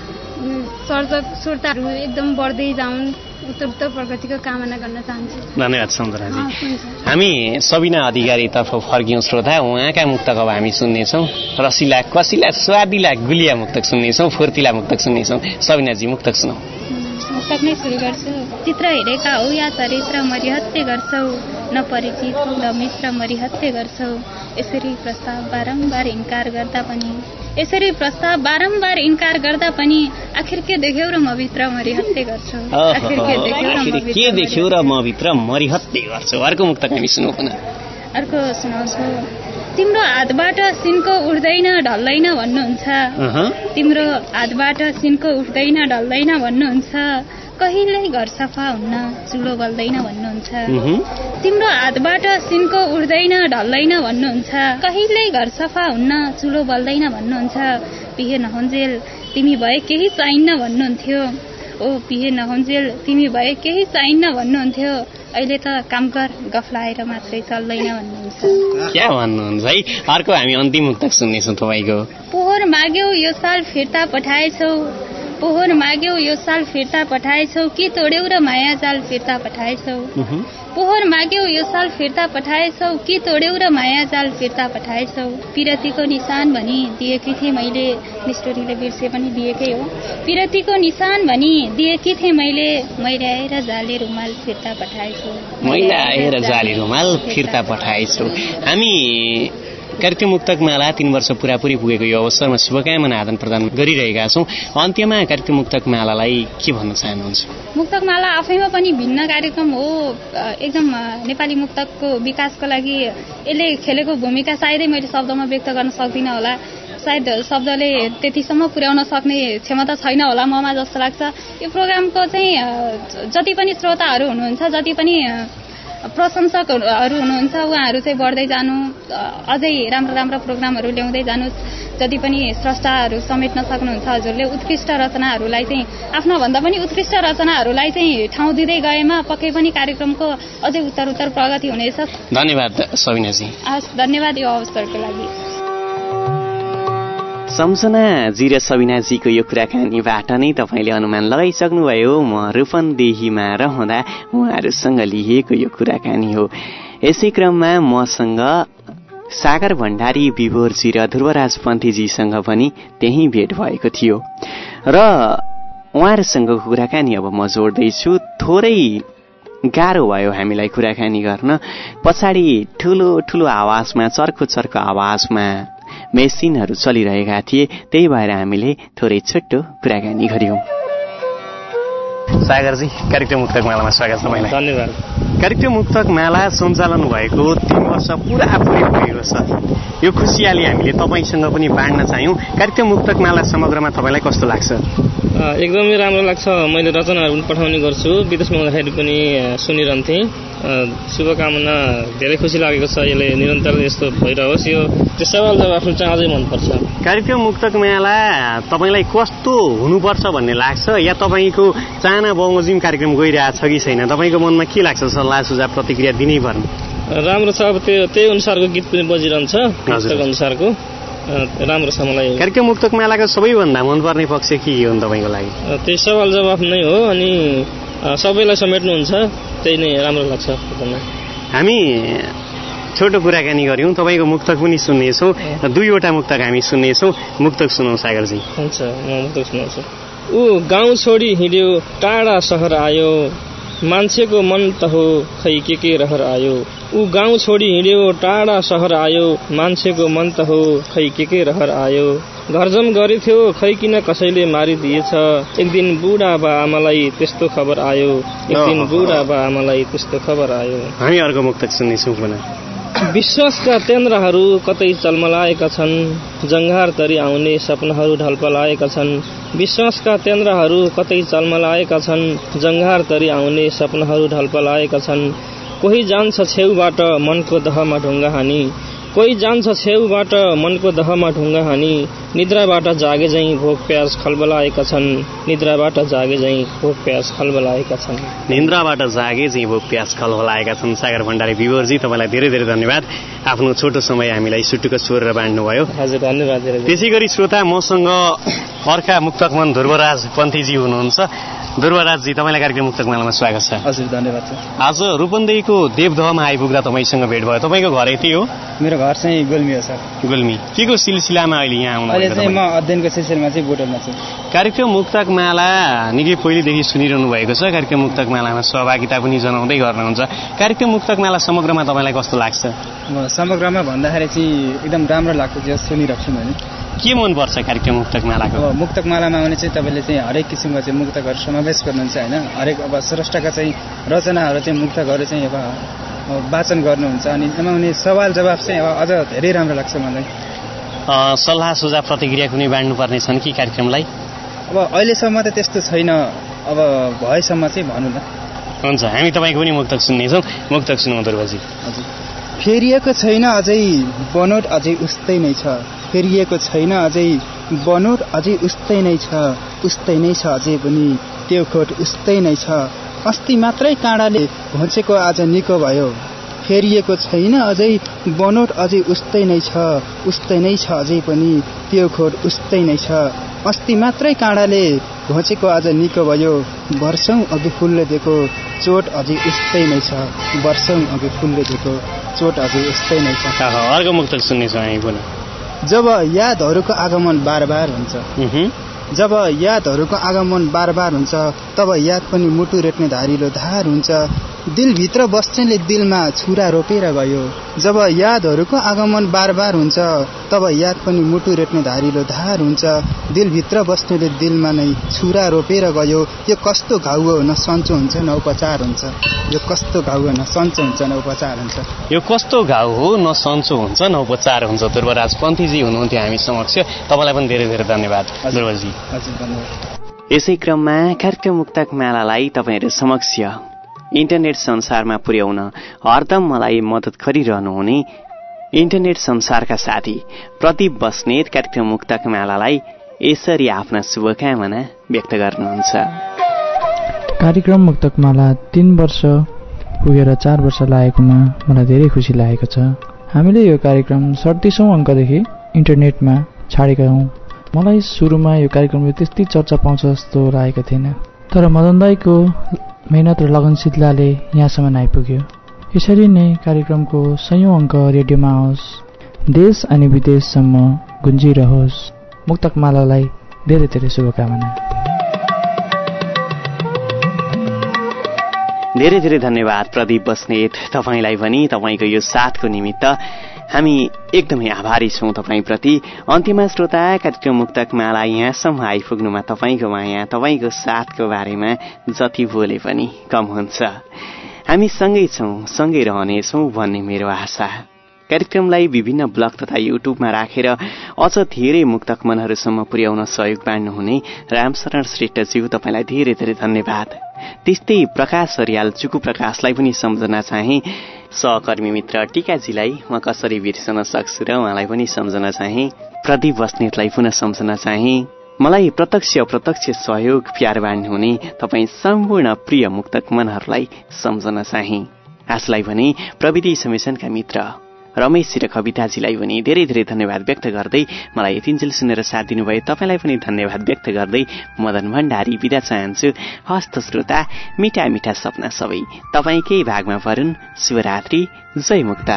सर्जक श्रोताहरू एकदम बढ्दै जाउन्। उत्तरोत्तर प्रगतिको कामना गर्न चाहन्छु। धन्यवाद सम्झनाजी हुन्छ। हामी सबिना अधिकारीतर्फ फर्कियौँ श्रोता उहाँका मुक्तक अब हामी सुन्नेछौँ। रसिला कसिला स्वादिला गुलिया मुक्तक सुन्नेछौँ फुर्तिला मुक्तक सुन्नेछौँ। सबिनाजी मुक्तक सुनौ मुक्तक नै सुरु गर्छु चित्र हेरेका हो या चरित्र मरिहत्ते गर्छौ नपरिचित र मित्र मरिहत्ते गर्छौ। यसरी प्रस्ताव बारम्बार इन्कार गर्दा पनि यसरी प्रस्ताव बारम्बार इन्कार गर्दा पनि आखिर के देख्यौ र म भित्र मरिहत्ते गर्छौ। आखिर के देख्यौ र म भित्र देख्यो र म भित्र मरिहत्ते गर्छु? अर्को मुक्तक हामी सुनौ अर्को सुनाउँछु। तिम्रो हातबाट सिनको उठ्दैन ढल्दैन भन्नुहुन्छ। तिम्रो हातबाट सिनको उठ्दैन ढल्दैन भन्नुहुन्छ। कहिल्यै घर सफा हुन्न चुलो बल्दैन भन्नुहुन्छ। तिम्रो हातबाट सिनको उठ्दैन ढल्दैन भन्नुहुन्छ। कहिल्यै घर सफा हुन्न चुलो बल्दैन भन्नुहुन्छ। पिहे नहुन्जेल तिमी भए केही चाहिन्न भन्नुहुन्थ्यो। ओ पिहे नहुन्जेल तिमी भए केही चाहिन्न भन्नुहुन्थ्यो। अहिले त काम गर गफ लाएर मात्रै चल्दैन भन्नुहुन्छ। क्या भन्नुहुन्छ है? अर्को हामी अन्तिम मुक्तक सुन्नेछौँ तपाईँको। पोहोर माग्यौ यो साल फिर्ता पठाएछौ। पोहोर माग्यौ यो साल फिर्ता पठाएछौ। कि तोड्यौ र माया जाल फिर्ता पठाएछौ। पोहोर माग्यौ यो साल फिर्ता पठाएछौ। कि तोड्यौ र माया जाल फिर्ता पठाएछौ? पिरतीको निशान भनी दिएकी थिएँ मैले। निष्ठुरीले बिर्से पनि दिएकै हो। पिरतीको निशान भनी दिएकी थिएँ मैले। मैले आएर जाले रुमाल फिर्ता पठाएछौ। महिला आएर जाली रुमाल फिर्ता पठाएछौ। हामी कार्यक्रम मुक्तक माला तीन वर्ष पुरापुरी पुगेको यो अवसरमा शुभकामना आदान प्रदान गरिरहेका छौँ। अन्त्यमा कार्यक्रम मुक्तक मालालाई के भन्न चाहनुहुन्छ? मुक्तक माला आफैमा पनि भिन्न कार्यक्रम हो। एकदम नेपाली मुक्तकको विकासको लागि यसले खेलेको भूमिका सायदै मैले शब्दमा व्यक्त गर्न सक्दिनँ होला। सायद शब्दले त्यतिसम्म पुर्याउन सक्ने क्षमता छैन होला ममा जस्तो लाग्छ। यो प्रोग्रामको चाहिँ जति पनि श्रोताहरू हुनुहुन्छ जति पनि प्रशंसकहरू हुनुहुन्छ उहाँहरू चाहिँ बढ्दै जानु अझै राम्रो राम्रो प्रोग्रामहरू ल्याउँदै जानुहोस् जति पनि स्रष्टाहरू समेट्न सक्नुहुन्छ हजुरले उत्कृष्ट रचनाहरूलाई चाहिँ आफ्ना भन्दा पनि उत्कृष्ट रचनाहरूलाई चाहिँ ठाउँ दिँदै गएमा पक्कै पनि कार्यक्रमको अझै उत्तर उत्तर प्रगति हुनेछ। धन्यवाद हस् धन्यवाद यो अवसरको लागि। सम्झनाजी र सबिनाजीको यो कुराकानीबाट नै तपाईँले अनुमान लगाइसक्नुभयो। म रूपन्देहीमा रहँदा उहाँहरूसँग लिएको यो कुराकानी हो। यसै क्रममा मसँग सागर भण्डारी विभोरजी र ध्रुवराज पन्थीजीसँग पनि त्यही भेट भएको थियो। र उहाँहरूसँगको कुराकानी अब म जोड्दैछु। थोरै गाह्रो भयो हामीलाई कुराकानी गर्न। पछाडि ठुलो ठुलो आवाजमा चर्को चर्को आवाजमा मेसिनहरू चलिरहेका थिए त्यही भएर हामीले थोरै छोटो कुराकानी गऱ्यौँ सागरजी कार्यक्रम मुक्तक मालामा स्वागत छ तपाईँलाई। धन्यवाद। कार्यक्रम मुक्तक माला सञ्चालन भएको तिन वर्ष पुरा पुरै पुगेको छ। यो खुसियाली हामीले तपाईँसँग पनि बाँड्न चाह्यौँ। कार्यक्रम मुक्तक माला समग्रमा तपाईँलाई कस्तो लाग्छ? एकदमै राम्रो लाग्छ। मैले रचनाहरू पनि पठाउने गर्छु। विदेशमा हुँदाखेरि पनि सुनिरहन्थेँ। शुभकामना धेरै खुसी लागेको छ यसले निरन्तर यस्तो भइरहोस्। यो त्यो सवाल जवाफहरू चाहिँ अझै मनपर्छ। कार्यक्रम मुक्तक मेला तपाईँलाई कस्तो हुनुपर्छ भन्ने लाग्छ? या तपाईँको चाहना बमोजिम कार्यक्रम गइरहेछ कि छैन? तपाईँको मनमा के लाग्छ सल्लाह सुझाव प्रतिक्रिया दिनै पर्ने राम्रो छ अब त्यो त्यही अनुसारको गीत पनि बजिरहन्छ अनुसारको। राम्रो छ मलाई। कार्यक्रम मुक्तक मेलाको सबैभन्दा मनपर्ने पक्ष के हो तपाईँको लागि? त्यही सवाल जवाफ नै हो अनि सबैलाई समेट्नुहुन्छ। त्यही नै राम्रो लाग्छ हामी छोटो कुराकानी गऱ्यौँ। तपाईँको मुक्तक पनि सुन्नेछौँ दुईवटा मुक्तक हामी सुन्नेछौँ। मुक्तक सुनौ सागरजी। हुन्छ म मुक्तक सुनाउँछु ऊ गाउँ छोडी हिँड्यो टाढा सहर आयो। मान्छेको मन त हो खै के के रहर आयो। ऊ गाउँ छोडी हिँड्यो टाढा सहर आयो। मान्छेको मन त हो खै के के रहर आयो। घरजम गरेथ्यो खै किन कसैले मारिदिएछ एक दिन बुढा बा आमालाई त्यस्तो खबर आयो। एक दिन बुढा बा आमालाई त्यस्तो खबर आयो। हामी अर्को मुक्तक सुन्नेछौँ पुनः विश्वासका तेन्द्रहरू कतै चलमलाएका छन् जङ्घार तरी आउने सपनाहरू ढल्पलाएका छन्। विश्वासका तेन्द्रहरू कतै चलमलाएका छन् जङ्घार तरी आउने सपनाहरू ढल्पलाएका छन्। कोही जान्छ छेउबाट मनको दहमा ढुङ्गा हानी। कोही जान्छ छेउबाट मनको दहमा ढुङ्गा हानी। निद्राबाट जागे झैँ भोक प्याज खलबलाएका छन् निद्राबाट जागे झैँ भोक प्याज खलबलाएका छन् निन्द्राबाट जागे चाहिँ भो प्यास खल हलाएका छन् सागर भण्डारी विवरजी तपाईँलाई धेरै धेरै धन्यवाद। आफ्नो छोटो समय हामीलाई सुटुको छोरेर बाँड्नुभयो हजुर धन्यवाद त्यसै गरी श्रोता मसँग अर्का मुक्तक मन ध्रुवराज पन्थीजी हुनुहुन्छ। ध्रुवराजजी तपाईँलाई कार्यक्रम मुक्तक मेलामा स्वागत छ। हजुर धन्यवाद आज रूपन्देहीको देवदहमा आइपुग्दा तपाईँसँग भेट भयो। तपाईँको घर यति हो? मेरो घर चाहिँ गुल्मी हो सर। गुल्मी। के को सिलसिलामा अहिले यहाँ आउनु अहिले चाहिँ म अध्ययनको सिलसिलामा चाहिँ बोटलमा छु। कार्यक्रम मुक्तक माला निकै पहिलेदेखि सुनिरहनु भएको छ। कार्यक्रम मुक्तक मालामा सहभागिता पनि जनाउँदै गर्नुहुन्छ। कार्यक्रम मुक्तक माला समग्रमा तपाईँलाई कस्तो लाग्छ? समग्रमा भन्दाखेरि चाहिँ एकदम राम्रो लाग्छ जो सुनिरहेको छु मैले। के मनपर्छ कार्यक्रम मुक्तक मालाको? मुक्तक मालामा आउने चाहिँ तपाईँले चाहिँ हरेक किसिमको चाहिँ मुक्तकहरू समावेश गर्नुहुन्छ होइन? हरेक अब स्रष्टाका चाहिँ रचनाहरू चाहिँ मुक्तकहरू चाहिँ अब वाचन गर्नुहुन्छ अनि हुने सवाल जवाब चाहिँ अब अझ धेरै राम्रो लाग्छ मलाई। सल्लाह सुझाव प्रतिक्रिया कुनै बाँड्नुपर्ने छन् कि कार्यक्रमलाई? अब अहिलेसम्म त त्यस्तो छैन। अब भएसम्म चाहिँ भनौँ न। हुन्छ हामी तपाईँको पनि मुक्तक सुन्नेछौँ। मुक्तक सुनाउँ ध्रुवजी हजुर। फेरिएको छैन अझै बनोट अझै उस्तै नै छ। फेरिएको छैन अझै बनोट अझै उस्तै नै छ। उस्तै नै छ अझै पनि। त्यो खोट उस्तै नै छ। अस्ति मात्रै काँडाले घोचेको आज निको भयो। फेरिएको छैन अझै बनोट अझै उस्तै नै छ उस्तै नै छ अझै पनि त्यो खोट उस्तै नै छ। अस्ति मात्रै काँडाले घोचेको आज निको भयो। वर्षौँ अघि फुलले दिएको चोट अझै उस्तै नै छ। वर्षौँ अघि फुलले दिएको चोट अझै उस्तै नै छ। अर्को मुक्तक सुन्नेछौँ जब यादहरूको आगमन बार बार हुन्छ। जब यादहरूको आगमन बार बार हुन्छ तब याद पनि मुटु रेट्ने धारिलो धार हुन्छ। दिलभित्र बस्नेले दिलमा छुरा रोपेर गयो। जब यादहरूको आगमन बार बार हुन्छ तब याद पनि मुटु रेट्ने धारिलो धार हुन्छ। दिलभित्र बस्नेले दिलमा नै छुरा रोपेर गयो। यो कस्तो घाउ हो न सन्चो हुन्छ न उपचार हुन्छ। यो कस्तो घाउ हो न सन्चो हुन्छ न उपचार हुन्छ। यो कस्तो घाउ हो न सन्चो हुन्छ न उपचार हुन्छ? ध्रुवराज पन्थीजी हुनुहुन्थ्यो हामी समक्ष। तपाईँलाई पनि धेरै धेरै धन्यवाद ध्रुवजी हजुर धन्यवाद। यसै क्रममा कार्यक्रम मुक्तक मालालाई तपाईँहरू समक्ष इन्टरनेट संसारमा पुर्याउन हरदम मलाई मद्दत गरिरहनुहुने इन्टरनेट संसारका साथी प्रदीप बस्नेत कार्यक्रम मुक्तक मालालाई यसरी आफ्ना शुभकामना व्यक्त गर्नुहुन्छ। कार्यक्रम मुक्तकमाला तिन वर्ष पुगेर चार वर्ष लागेकोमा मलाई धेरै खुसी लागेको छ। हामीले यो कार्यक्रम सडतिसौँ अङ्कदेखि इन्टरनेटमा छाडेका हौँ। मलाई सुरुमा यो कार्यक्रमले त्यस्तै चर्चा पाउँछ जस्तो लागेको थिएन। तर मदन दाईको मेहनत र लगनशीलताले यहाँसम्म आइपुग्यो। यसरी नै कार्यक्रमको सयौँ अङ्क रेडियोमा आओस्। देश अनि विदेशसम्म गुन्जिरहोस्। मुक्तकमालालाई धेरै धेरै शुभकामना। धेरै धेरै धन्यवाद प्रदीप बस्नेत। तपाईँलाई पनि तपाईँको यो साथको निमित्त हामी एकदमै आभारी छौँ तपाईँप्रति। अन्त्यमा श्रोता कार्यक्रम मुक्तक माला यहाँसम्म आइपुग्नुमा तपाईँको माया तपाईँको साथको बारेमा जति बोले पनि कम हुन्छ। हामी सँगै छौँ सँगै रहनेछौँ भन्ने मेरो आशा। कार्यक्रमलाई विभिन्न ब्लग तथा युट्युबमा राखेर अझ धेरै मुक्तक मनहरूसम्म पुर्याउन सहयोग बाँड्नुहुने रामशरण श्रेष्ठज्यू तपाईँलाई धेरै धेरै धन्यवाद। त्यस्तै प्रकाश हरियाल चुकु प्रकाशलाई पनि सम्झना चाहे। सहकर्मी मित्र टिकाजीलाई म कसरी बिर्सन सक्छु र उहाँलाई पनि सम्झन चाहे। प्रदीप बस्नेतलाई पुनः सम्झन चाहे। मलाई प्रत्यक्ष अप्रत्यक्ष सहयोग प्यार बाँड्नुहुने तपाईँ सम्पूर्ण प्रिय मुक्तक मनहरूलाई सम्झन चाहे। आजलाई भने प्रविधि समेसनका मित्र। रमेश र कविताजीलाई पनि धेरै धेरै धन्यवाद व्यक्त गर्दै मलाई यतिन्जेल सुनेर साथ दिनुभयो। तपाईँलाई पनि धन्यवाद व्यक्त गर्दै मदन भण्डारी बिदा चाहन्छु। हस्त श्रोता मिठा मिठा सपना सबै तपाईँकै भागमा परुन् शिवरात्रि जय मुक्ता